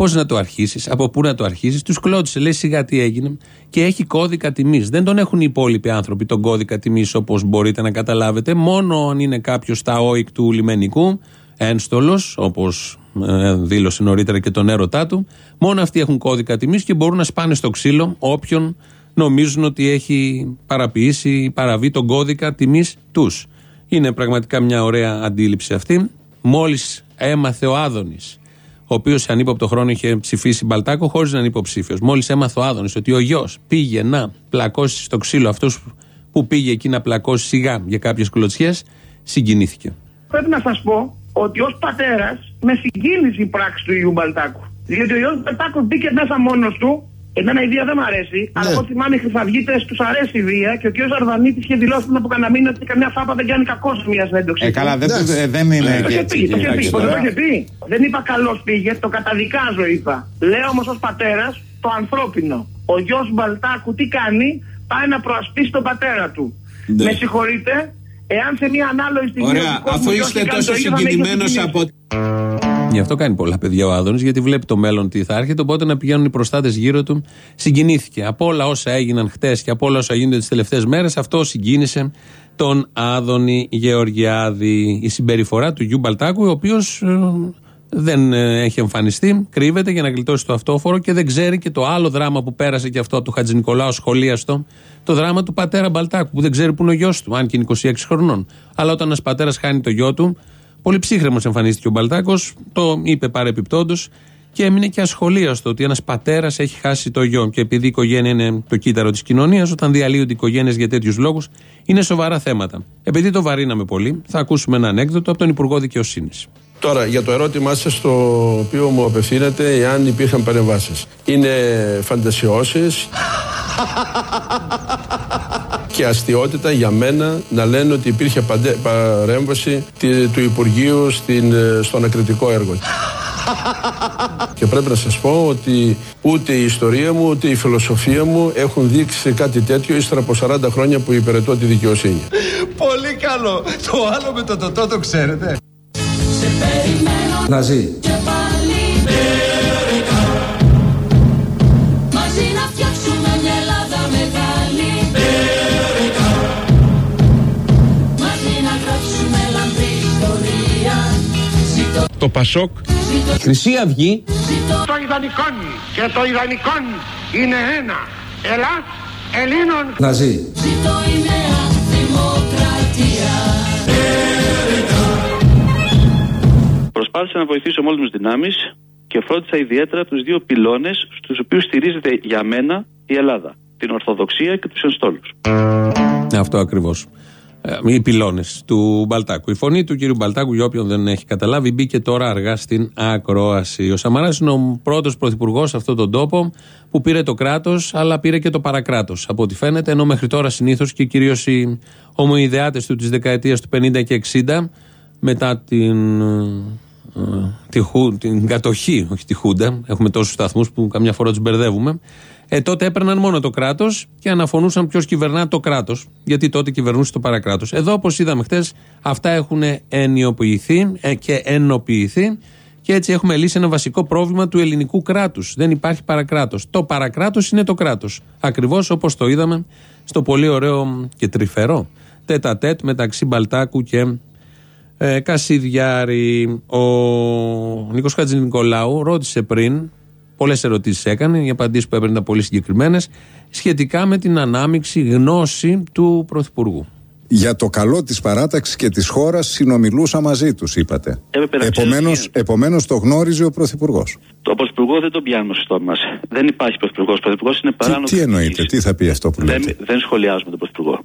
πώς να το αρχίσεις, από πού να το αρχίσεις, τους κλώτησε. Λέει σιγά τι έγινε και έχει κώδικα τιμής. Δεν τον έχουν οι υπόλοιποι άνθρωποι τον κώδικα τιμής όπως μπορείτε να καταλάβετε. Μόνο αν είναι κάποιος στα όικ του λιμενικού, ένστολος, όπως δήλωσε νωρίτερα και τον έρωτά του, μόνο αυτοί έχουν κώδικα τιμής και μπορούν να σπάνε στο ξύλο όποιον νομίζουν ότι έχει παραποιήσει ή παραβεί τον κώδικα τιμής τους. Είναι πραγματικά μια ωραία αντίληψη αυτή. Μόλις έμαθε ο Άδωνης, ο οποίος σε ανύποπτο χρόνο είχε ψηφίσει Μπαλτάκο χωρίς να είναι υποψήφιος. Μόλις έμαθε ο Άδωνης ότι ο γιος πήγε να πλακώσει στο ξύλο αυτός που πήγε εκεί να πλακώσει σιγά για κάποιες κλωτσιές, συγκινήθηκε. Πρέπει να σας πω ότι ως πατέρας με συγκίνησε η πράξη του Ιού Μπαλτάκου. Γιατί ο Ιω Μπαλτάκου μπήκε μέσα μόνος του. Εμένα η βία δεν μου αρέσει, αλλά εγώ θυμάμαι οι χρυσαυγίτε τους αρέσει η βία και ο κ. Ζαρδανίτη είχε δηλώσει πριν από κανένα μήνα ότι καμιά φάπα δεν κάνει κακό σε μια συνέντευξη. Ε, καλά, δεν, ε, δεν είναι Το και είχε έτσι. πει, το είχε πει. εντάξει, Πώς δεν το τώρα. είχε πει. Δεν είπα καλώ πήγε, το καταδικάζω είπα. Λέω όμως ως πατέρας το ανθρώπινο. Ο γιος Μπαλτάκου τι κάνει, πάει να προασπίσει τον πατέρα του. Ναι. Με συγχωρείτε, εάν σε μια ανάλογη στιγμή. ο Ωραία, δικός μου αφού γιος είστε είχε κάνει τόσο το ίδιο, θα με είχε συγκινημένος συγκινήσει. από Γι' αυτό κάνει πολλά παιδιά ο Άδωνης, γιατί βλέπει το μέλλον τι θα έρχεται. Οπότε να πηγαίνουν οι προστάτες γύρω του. Συγκινήθηκε. Από όλα όσα έγιναν χτες και από όλα όσα γίνονται τις τελευταίες μέρες, αυτό συγκίνησε τον Άδωνη Γεωργιάδη. Η συμπεριφορά του Γιου Μπαλτάκου, ο οποίος δεν ε, έχει εμφανιστεί, κρύβεται για να γλιτώσει το αυτόφορο και δεν ξέρει και το άλλο δράμα που πέρασε και αυτό του Χατζη Νικολάου σχολίαστο, το δράμα του πατέρα Μπαλτάκου, που δεν ξέρει που είναι ο γιος του, αν και είναι 26 χρονών. Αλλά όταν ένας πατέρας χάνει το γιο του, Πολύ ψύχρεμος εμφανίστηκε ο Μπαλτάκος, το είπε παρεπιπτόντως και έμεινε και ασχολίαστο ότι ένας πατέρας έχει χάσει το γιο. Και επειδή η οικογένεια είναι το κύτταρο της κοινωνίας, όταν διαλύονται οι οικογένειες για τέτοιους λόγους, είναι σοβαρά θέματα. Επειδή το βαρύναμε πολύ, θα ακούσουμε ένα ανέκδοτο από τον Υπουργό Δικαιοσύνης. Τώρα, για το ερώτημά σας το οποίο μου απευθύνεται, εάν υπήρχαν παρεμβάσεις. Είναι φαντασιώσεις <laughs> και αστείωτητα για μένα να λένε ότι υπήρχε παντέ- παρέμβαση τη- του Υπουργείου στην, ε, στον ακριτικό έργο. <laughs> Και πρέπει να σας πω ότι ούτε η ιστορία μου ούτε η φιλοσοφία μου έχουν δείξει κάτι τέτοιο ύστερα από 40 χρόνια που υπηρετώ τη δικαιοσύνη. Πολύ καλό. Το άλλο με το τοτό το ξέρετε. Ναζί. Μαζί Το Πασόκ. ζήτω, Χρυσή Αυγή. Το ιδανικόν και το ιδανικόν είναι ένα. Ελλάς, Ελλήνων. Ναζί. ζήτω η νέα δημοκρατία Προσπάθησα να βοηθήσω με όλες μου δυνάμεις και φρόντισα ιδιαίτερα τους δύο πυλώνες στους οποίους στηρίζεται για μένα η Ελλάδα. Την Ορθοδοξία και τους ενστόλους. Αυτό ακριβώς. Ε, οι πυλώνες του Μπαλτάκου. Η φωνή του κύριου Μπαλτάκου, για όποιον δεν έχει καταλάβει, μπήκε τώρα αργά στην ακρόαση. Ο Σαμαράς είναι ο πρώτος πρωθυπουργός σε αυτόν τον τόπο που πήρε το κράτος, αλλά πήρε και το παρακράτος. Από ό,τι φαίνεται, ενώ μέχρι τώρα συνήθως και κυρίως οι ομοειδεάτες του της δεκαετίας του 50 και 60, μετά την, ε, τη, την κατοχή, όχι τη Χούντα, έχουμε τόσους σταθμούς που καμιά φορά τους μπερδεύουμε, ε, τότε έπαιρναν μόνο το κράτος και αναφωνούσαν ποιος κυβερνά το κράτος. Γιατί τότε κυβερνούσε το παρακράτος. Εδώ, όπως είδαμε χθε, αυτά έχουν ενιοποιηθεί ε, και ενοποιηθεί και έτσι έχουμε λύσει ένα βασικό πρόβλημα του ελληνικού κράτους. Δεν υπάρχει παρακράτος. Το παρακράτος είναι το κράτος. Ακριβώς όπως το είδαμε στο πολύ ωραίο και τρυφερό τέτα τέτ μεταξύ Μπαλτάκου και ε, Κασιδιάρη. Ο Νίκος Χατζηνικολάου ρώτησε πριν Πολλές ερωτήσεις έκανε. Οι απαντήσεις που έπαιρνε ήταν πολύ συγκεκριμένες σχετικά με την ανάμειξη γνώση του Πρωθυπουργού. Για το καλό της παράταξης και της χώρας συνομιλούσα μαζί τους, είπατε. Επομένως το γνώριζε ο Πρωθυπουργός. Το Πρωθυπουργό δεν τον πιάνουμε στο στόμα μας. Δεν υπάρχει Πρωθυπουργός. Ο Πρωθυπουργός είναι παράνομος. Τι, τι εννοείτε, τι θα πει αυτό που λέτε; Δεν, δεν σχολιάζουμε τον Πρωθυπουργό.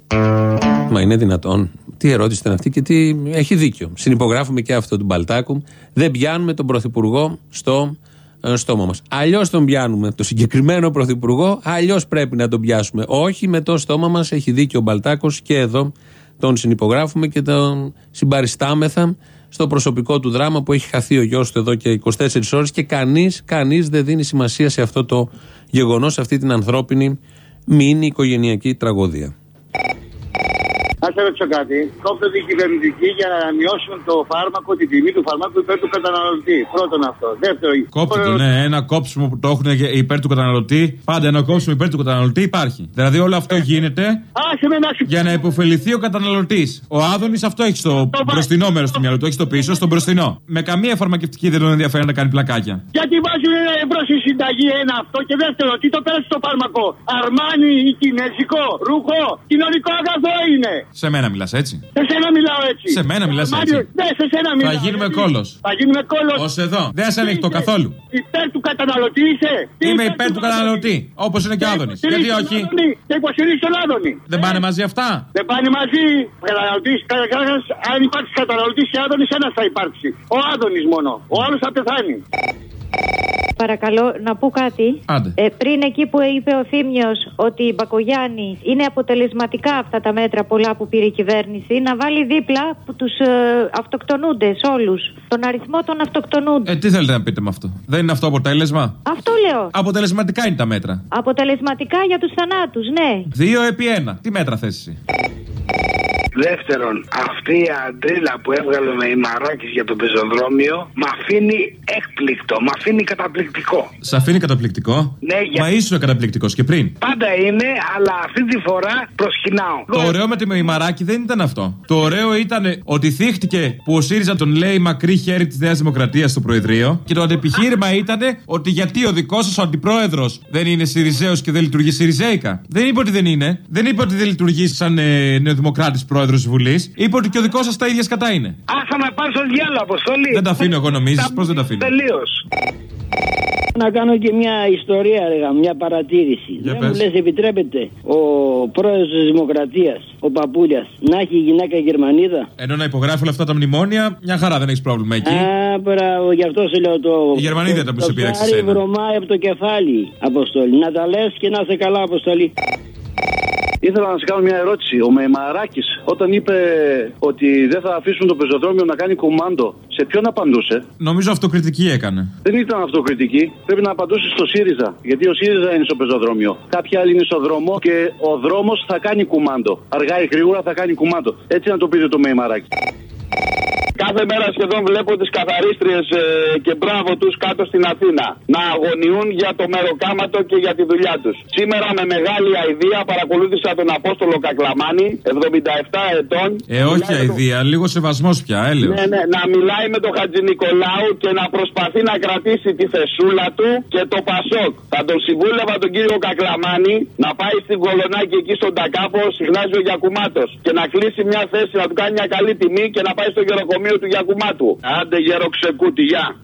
Μα είναι δυνατόν. Τι ερώτηση ήταν αυτή και τι έχει δίκιο. Συνυπογράφουμε και αυτό του Μπαλτάκου. Δεν πιάνουμε τον Πρωθυπουργό στο ε, στόμα μας. Αλλιώς τον πιάνουμε το συγκεκριμένο πρωθυπουργό, αλλιώς πρέπει να τον πιάσουμε. Όχι με το στόμα μας, έχει δίκιο ο Μπαλτάκο και εδώ τον συνυπογράφουμε και τον συμπαριστάμεθα στο προσωπικό του δράμα που έχει χαθεί ο γιος του εδώ και 24 ώρες και κανείς κανείς δεν δίνει σημασία σε αυτό το γεγονός, σε αυτή την ανθρώπινη μήνυ οικογενειακή τραγωδία. Α σε ρωτήσω κάτι. Κόπτονται οι κυβερνητικοί για να μειώσουν το φάρμακο, την τιμή του φαρμάκου υπέρ του καταναλωτή. Πρώτον αυτό. Δεύτερο. Κόπτονται, ναι. Ένα κόψιμο που το έχουν υπέρ του καταναλωτή. Πάντα ένα κόψιμο υπέρ του καταναλωτή υπάρχει. Δηλαδή όλο αυτό γίνεται για να υποφεληθεί ο καταναλωτής. Ο Άδωνης αυτό έχει στο μπροστινό μέρος του μυαλού του. Έχει στο πίσω, στο μπροστινό. Με καμία φαρμακευτική δεν τον ενδιαφέρει να κάνει πλακάκια. Γιατί βάζουν ένα ευρώ στη συνταγή ένα αυτό και δεύτερο. Τι το πέρασε το φάρμακο. Αρμάνι ή κινέζικο, ρούχο, κοινωνικό αγαθό είναι. Σε μένα μιλάς έτσι; Σε σένα μιλάω έτσι. Σε μένα μιλάς έτσι. Ναι, σε σένα μιλάω. Θα γίνουμε κόλος. Θα γίνουμε κόλος. Ω εδώ. Δεν σε ανοιχτό καθόλου. Υπέρ του καταναλωτή είσαι. Είμαι υπέρ του καταναλωτή. Όπως είναι και ο Άδωνης. Γιατί όχι; Και υποστηρίζεις τον Άδωνη. Δεν πάνε μαζί αυτά; Δεν πάνε μαζί. Καταναλωτής. Αν υπάρξει καταναλωτής και Άδωνης, ένας θα υπάρξει. Ο Άδωνης μόνο. Ο άλλος θα πεθάνει. Παρακαλώ να πω κάτι. Ε, πριν εκεί που είπε ο Θήμιος ότι η Μπακογιάννη είναι αποτελεσματικά αυτά τα μέτρα πολλά που πήρε η κυβέρνηση, να βάλει δίπλα τους ε, αυτοκτονούντες όλους. Τον αριθμό των αυτοκτονούντων. Ε, τι θέλετε να πείτε με αυτό; Δεν είναι αυτό αποτέλεσμα; Αυτό λέω. Αποτελεσματικά είναι τα μέτρα. Αποτελεσματικά για τους θανάτους, ναι. Δύο επί ένα. Τι μέτρα θέσει. Δεύτερον, αυτή η αντρίλα που έβγαλε με η Μαράκη για το πεζοδρόμιο με αφήνει έκπληκτο, με αφήνει καταπληκτικό. Σε αφήνει καταπληκτικό; Ναι, για... Μα ήσουν καταπληκτικός και πριν. Πάντα είναι, αλλά αυτή τη φορά προσκυνάω. Το ωραίο με τη Μημαράκη δεν ήταν αυτό. Το ωραίο ήταν ότι θύχτηκε που ο ΣΥΡΙΖΑ τον λέει μακρύ χέρι της Νέας Δημοκρατίας στο Προεδρείο και το αντεπιχείρημα ήταν ότι γιατί ο δικός σας ο αντιπρόεδρος δεν είναι Σιριζέος και δεν λειτουργεί Σιριζέικα. Δεν είπε ότι δεν είναι. Δεν είπε ότι δεν λειτουργεί σαν ε, νεοδημοκράτης πρόεδρος πρόεδρος της Βουλής, είπε ότι και ο δικός σας τα ίδια σκατά είναι. Άσε με πάρεις στο διάλογο, αποστολή. Δεν τα αφήνω εγώ, νομίζεις; Πώς δεν τα αφήνω; Τελείως. Να κάνω και μια ιστορία, ρε, μια παρατήρηση. Για Δεν μου λες, επιτρέπεται ο πρόεδρος της Δημοκρατίας, ο Παπούλιας, να έχει γυναίκα Γερμανίδα; Ενώ να υπογράφει όλα αυτά τα μνημόνια, μια χαρά δεν έχεις πρόβλημα εκεί. Α, μπράβο, γι' αυτό σου λέω το. Η Γερμανίδα ήταν που σε πήραξε. Άρη βρωμάει από το κεφάλι, Αποστολή. Να τα λες και να είσαι καλά, Αποστολή. Ήθελα να σα κάνω μια ερώτηση. Ο Μεϊμαράκης, όταν είπε ότι δεν θα αφήσουν το πεζοδρόμιο να κάνει κουμάντο, σε ποιον απαντούσε; Νομίζω αυτοκριτική έκανε. Δεν ήταν αυτοκριτική. Πρέπει να απαντούσε στο ΣΥΡΙΖΑ. Γιατί ο ΣΥΡΙΖΑ είναι στο πεζοδρόμιο. Κάποιοι άλλοι είναι στο δρόμο και ο δρόμος θα κάνει κουμάντο. Αργά ή γρήγορα θα κάνει κουμάντο. Έτσι να το πείτε το Μεϊμαράκη. Κάθε μέρα σχεδόν βλέπω τις καθαρίστριες ε, και μπράβο τους κάτω στην Αθήνα να αγωνιούν για το μεροκάματο και για τη δουλειά τους. Σήμερα με μεγάλη αηδία παρακολούθησα τον Απόστολο Κακλαμάνη, 77 ετών. Ε, όχι αηδία, λίγο σεβασμός πια, έλεος. Ναι, ναι, να μιλάει με τον Χατζη Νικολάου και να προσπαθεί να κρατήσει τη θεσούλα του και το Πασόκ. Θα τον συμβούλευα τον κύριο Κακλαμάνη να πάει στην Κολονάκη εκεί στον Τακάπο, συχνάζει ο Γιακουμάτος και να κλείσει μια θέση να του κάνει μια καλή τιμή και να πάει στο γεροκομείο του Γιακουμάτου. Άντε γεροξεκούτι, γεια.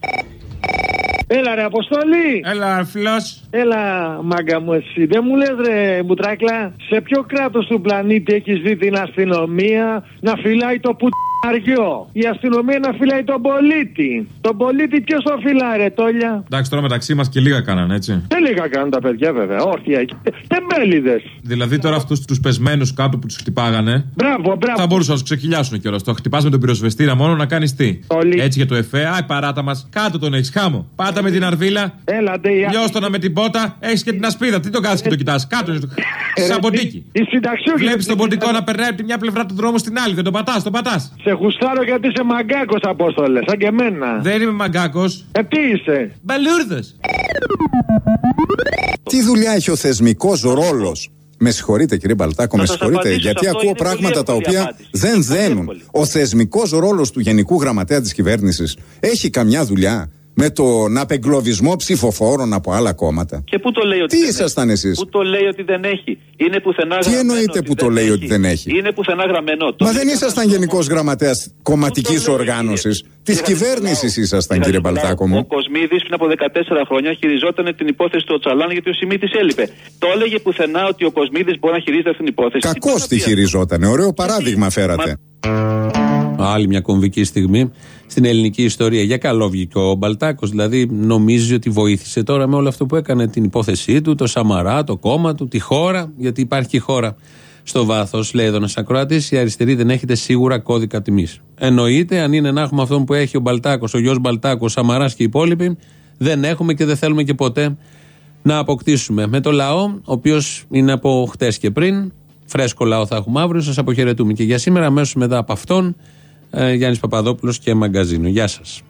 Έλα ρε Αποστολή. Έλα φιλό. Έλα μάγκα μου εσύ. Δεν μου λες ρε Μπουτράκλα. Σε ποιο κράτος του πλανήτη έχεις δει την αστυνομία να φυλάει το που Αργιό. Η αστυνομία να φυλάει τον πολίτη. Τον πολίτη ποιος τον φυλάει, ρε Τόλια; Εντάξει, τώρα μεταξύ μας και λίγα κάνανε, έτσι. Δεν λίγα κάνουν τα παιδιά, βέβαια. Όρθια. Τεμπέληδες. Δηλαδή τώρα αυτούς τους πεσμένους κάτω που τους χτυπάγανε. Μπράβο, μπράβο. Θα μπορούσαν να τους ξεκυλιάσουν κιόλας. Το χτυπάς με τον πυροσβεστήρα μόνο να κάνεις τι. Όλοι. Έτσι για το εφέ, άι παράτα μας. Κάτω τον έχεις, χάμω. Πάτα με την αρβίλα. Έλα, ντε. Λιώστονα με την πότα. Έχεις και την ασπίδα. Τι το κάνεις και το κοιτάς. Κάτω. Σαν ποντίκι. Βλέπεις τον ποντικό να περνάει από τη μια πλευρά του δρόμου στην άλλη. Δεν τον πατάς, τον πατάς. Σε γουστάρω γιατί είσαι μαγκάκος, Απόστολε, σαν και εμένα. Δεν είμαι μαγκάκος. Ε, τι είσαι; Μπαλούρδος. Τι δουλειά έχει ο θεσμικός ρόλος; Με συγχωρείτε κύριε Μπαλτάκο, με συγχωρείτε, γιατί ακούω πράγματα τα οποία δεν δένουν. Ο θεσμικός ρόλος του Γενικού Γραμματέα της Κυβέρνησης έχει καμιά δουλειά; Με τον απεγκλωβισμό ψηφοφόρων από άλλα κόμματα. Και πού το λέει ότι Τι δεν ήσασταν έχει; εσείς; Πού το λέει ότι δεν έχει; Είναι πουθενά Τι γραμμένο. εννοείται ότι που το λέει ότι δεν έχει; Είναι πουθενά γραμμένο. Το Μα δεν ήσασταν Γενικός Γραμματέας κομματικής οργάνωσης. Τη κυβέρνησης ήσασταν, κύριε Μπαλτάκο Ο μου. Κοσμίδης πριν από 14 χρόνια χειριζόταν την υπόθεση του Οτσαλάν γιατί ο Σιμίτης έλειπε. Το έλεγε πουθενά ότι ο Κοσμίδης μπορεί να χειρίζεται αυτήν την υπόθεση. Κακώς τη χειριζόταν. Ωραίο παράδειγμα φέρατε. Άλλη μια κομβική στιγμή στην ελληνική ιστορία. Για καλό βγήκε ο Μπαλτάκος. Δηλαδή, νομίζει ότι βοήθησε τώρα με όλο αυτό που έκανε την υπόθεσή του, το Σαμαρά, το κόμμα του, τη χώρα. Γιατί υπάρχει και η χώρα στο βάθος. Λέει εδώ ένας ακροάτη: Η αριστερή δεν έχετε σίγουρα κώδικα τιμής. Εννοείται, αν είναι να έχουμε αυτόν που έχει ο Μπαλτάκος, ο γιος Μπαλτάκος, ο Σαμαράς και οι υπόλοιποι, δεν έχουμε και δεν θέλουμε και ποτέ να αποκτήσουμε. Με το λαό, ο οποίος είναι από χτες και πριν, φρέσκο λαό θα έχουμε αύριο, σας αποχαιρετούμε και για σήμερα. Αμέσως μετά από αυτόν, ε, Γιάννης Παπαδόπουλος και Μαγκαζίνο. Γεια σας.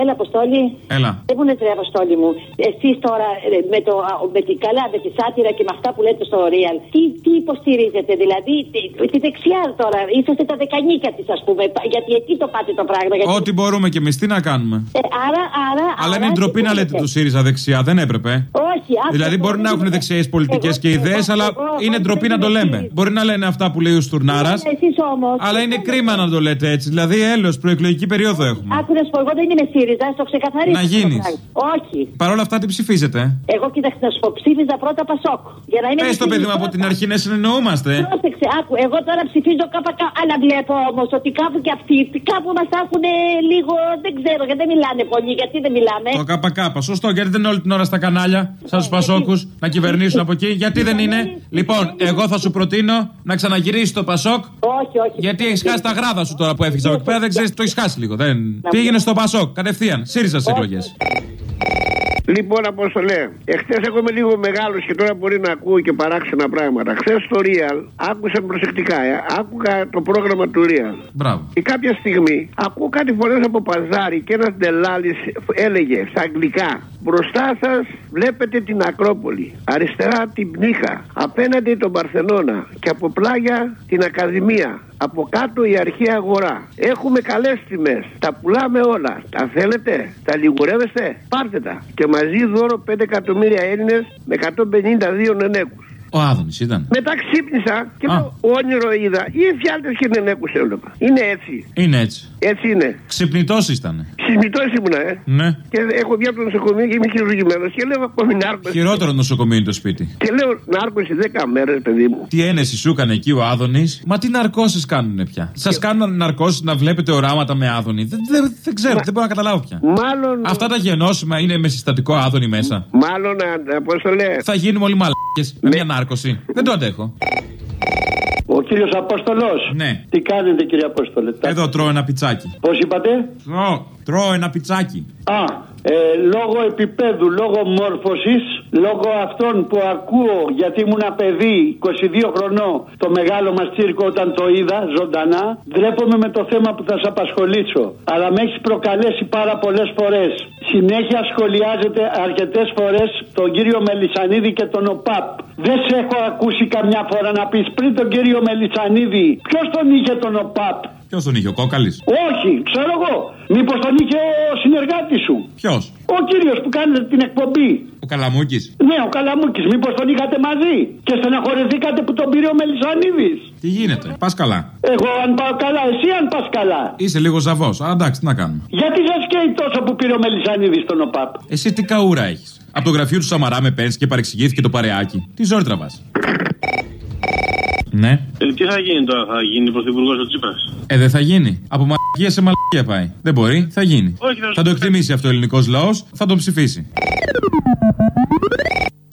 Έλα, Αποστόλη. Έλα. Δεν μου λες ρε Αποστόλη μου. Εσείς τώρα ε, με, το, α, με την καλά, με τη σάτυρα και με αυτά που λέτε στο Real, τι, τι υποστηρίζετε, δηλαδή τη, τη δεξιά τώρα. Είσαστε τα δεκανίκια της, ας πούμε. πα- Γιατί εκεί το πάτε το πράγμα. Γιατί... Ό,τι μπορούμε κι εμείς, τι να κάνουμε; Ε, άρα, άρα. Αλλά άρα, είναι ντροπή τι να λέτε θέλετε. το ΣΥΡΙΖΑ δεξιά, δεν έπρεπε. Όχι, άκου, Δηλαδή εγώ μπορεί δεν να έχουν είμαι- δεξιές πολιτικές εγώ- και ιδέες, εγώ- αλλά εγώ- είναι εγώ ντροπή δεν να το είμαι λέμε. ΣΥΡΙΖΑ. Μπορεί να λένε αυτά που λέει ο Στουρνάρας, Ναι, εσείς όμως. αλλά είναι κρίμα να το λέτε έτσι. Δηλαδή, έλεος, προεκλογική περίοδο έχουμε. Άκου να σου πω, εγώ δεν είμαι ΣΥΡΙΖΑ, στο ξεκαθαρίσω. Να αυτό το γίνεις. πράγμα. Όχι. Παρ' όλα αυτά, τι ψηφίζετε. Εγώ κοίταξε να σου πω, ψήφιζα πρώτα Πασόκ. Για να είμαι Πε το παιδί μου από την αρχή να συνεννοούμαστε. Πρόσεξε, άκου, εγώ τώρα ψηφίζω ΚΚ, αλλά βλέπω όμω ότι κάπου και αυτοί κάπου μα τα έχουν λίγο. Δεν ξέρω, γιατί δεν μιλάνε πολύ, γιατί δεν μιλάμε. Το ΚΚ, σωστό, γιατί δεν είναι όλη την ώρα στα κανάλια, σαν του Πασόκου, να κυβερνήσουν από εκεί. Γιατί δεν είναι. Λοιπόν, εγώ θα σου προτείνω να ξαναγυρίσει το Πασόκ. Όχι, όχι. Γιατί έχει χάσει τα γράδα σου τώρα που έφυγε από εκεί πέρα, δεν ξέρει, το έχει χάσει λίγο. Δεν... Πήγαινε στο Πασόκ, κατευθείαν. ΣΥΡΙΖΑ στις εκλογές. Λοιπόν, Απόστολε, εχθές εγώ είμαι λίγο μεγάλος και τώρα μπορεί να ακούω και παράξενα πράγματα. Χθες στο Real άκουσα προσεκτικά, ε, άκουγα το πρόγραμμα του Real. Μπράβο. Και κάποια στιγμή ακούω κάτι φωνέ από παζάρι και ένας ντελάλης έλεγε στα αγγλικά: Μπροστά σας βλέπετε την Ακρόπολη. Αριστερά την Πνίχα. Απέναντι τον Παρθενώνα. Και από πλάγια την Ακαδημία. Από κάτω η αρχαία αγορά. Έχουμε καλές τιμές. Τα πουλάμε όλα. Τα θέλετε, τα λιγουρεύεστε, πάρτε τα. Και μαζί δώρο 5 εκατομμύρια Έλληνες με 152 νενέκους. Ο Άδωνης ήταν. Μετά ξύπνησα και λέω όνειρο είδα ή εφιάλτες και νενέκου έβλεπα. Είναι έτσι. Είναι έτσι. Έτσι είναι. Ξυπνητός ήταν. Ξυπνητός ήμουνα, ε. Ναι. Και έχω βγει από το νοσοκομείο και είμαι χειρουργημένος. Και λέω ακόμη νάρκωση. Χειρότερο νοσοκομείο είναι το σπίτι. Και λέω νάρκωση 10 μέρες, παιδί μου. Τι ένεση σου έκανε εκεί ο Άδωνης. Μα τι ναρκώσεις κάνουν πια. Σας κάνουν ναρκώσεις να βλέπετε οράματα με Άδωνη. Δεν, δεν, δεν ξέρω, δεν μπορώ να καταλάβω πια. Μάλλον. Αυτά τα γενώσιμα είναι με συστατικό Άδωνη μέσα. Μάλλον, πώ το λέει. Θα γίνουμε όλοι μαλάκε με μια νάρκωση. Δεν το αντέχω. Ο κύριος Απόστολος. Ναι. Τι κάνετε, κύριε Απόστολε; Εδώ τρώω ένα πιτσάκι. Πώς είπατε; Τρώω, τρώω ένα πιτσάκι. Α, ε, λόγω επίπεδου, λόγω μόρφωσης, λόγω αυτών που ακούω, γιατί ήμουν παιδί 22 χρονών, το μεγάλο μας τσίρκο όταν το είδα ζωντανά, ντρέπομαι με το θέμα που θα σας απασχολήσω. Αλλά με έχεις προκαλέσει πάρα πολλές φορές. Συνέχεια σχολιάζεται αρκετές φορές τον κύριο Μελισανίδη και τον ΟΠΑΠ. Δεν σε έχω ακούσει καμιά φορά να πεις πριν τον κύριο Μελισανίδη ποιος τον είχε τον ΟΠΑΠ; Ποιος τον είχε, ο κόκαλης; Όχι, ξέρω εγώ. Μήπως τον είχε ο συνεργάτης σου; Ποιος; Ο κύριος που κάνει την εκπομπή. Ο Καλαμούκης. Ναι, ο Καλαμούκης. Μήπως τον είχατε μαζί και στεναχωρηθήκατε που τον πήρε ο Μελισανίδης; Τι γίνεται, πας καλά. Εγώ αν πάω καλά, εσύ αν πας καλά. Είσαι λίγο ζαβός. Αλλά εντάξει, τι να κάνουμε. Γιατί σα καίει τόσο που πήρε ο Μελισανίδης τον ΟΠΑΠ; Εσύ τι καούρα έχεις. Από το γραφείο του Σαμαρά με παίρνεις και παρεξηγήθηκε το παρεάκι. Τι ζόρι τραβά. Ναι. Ε, τι θα γίνει τώρα, θα γίνει πρωθυπουργός ο Τσίπρας; Ε, δεν θα γίνει. Από μαλακία σε μαλακία πάει. Δεν μπορεί, θα γίνει. Θα, θα το εκτιμήσει αυτό ο ελληνικός λαός, θα τον ψηφίσει.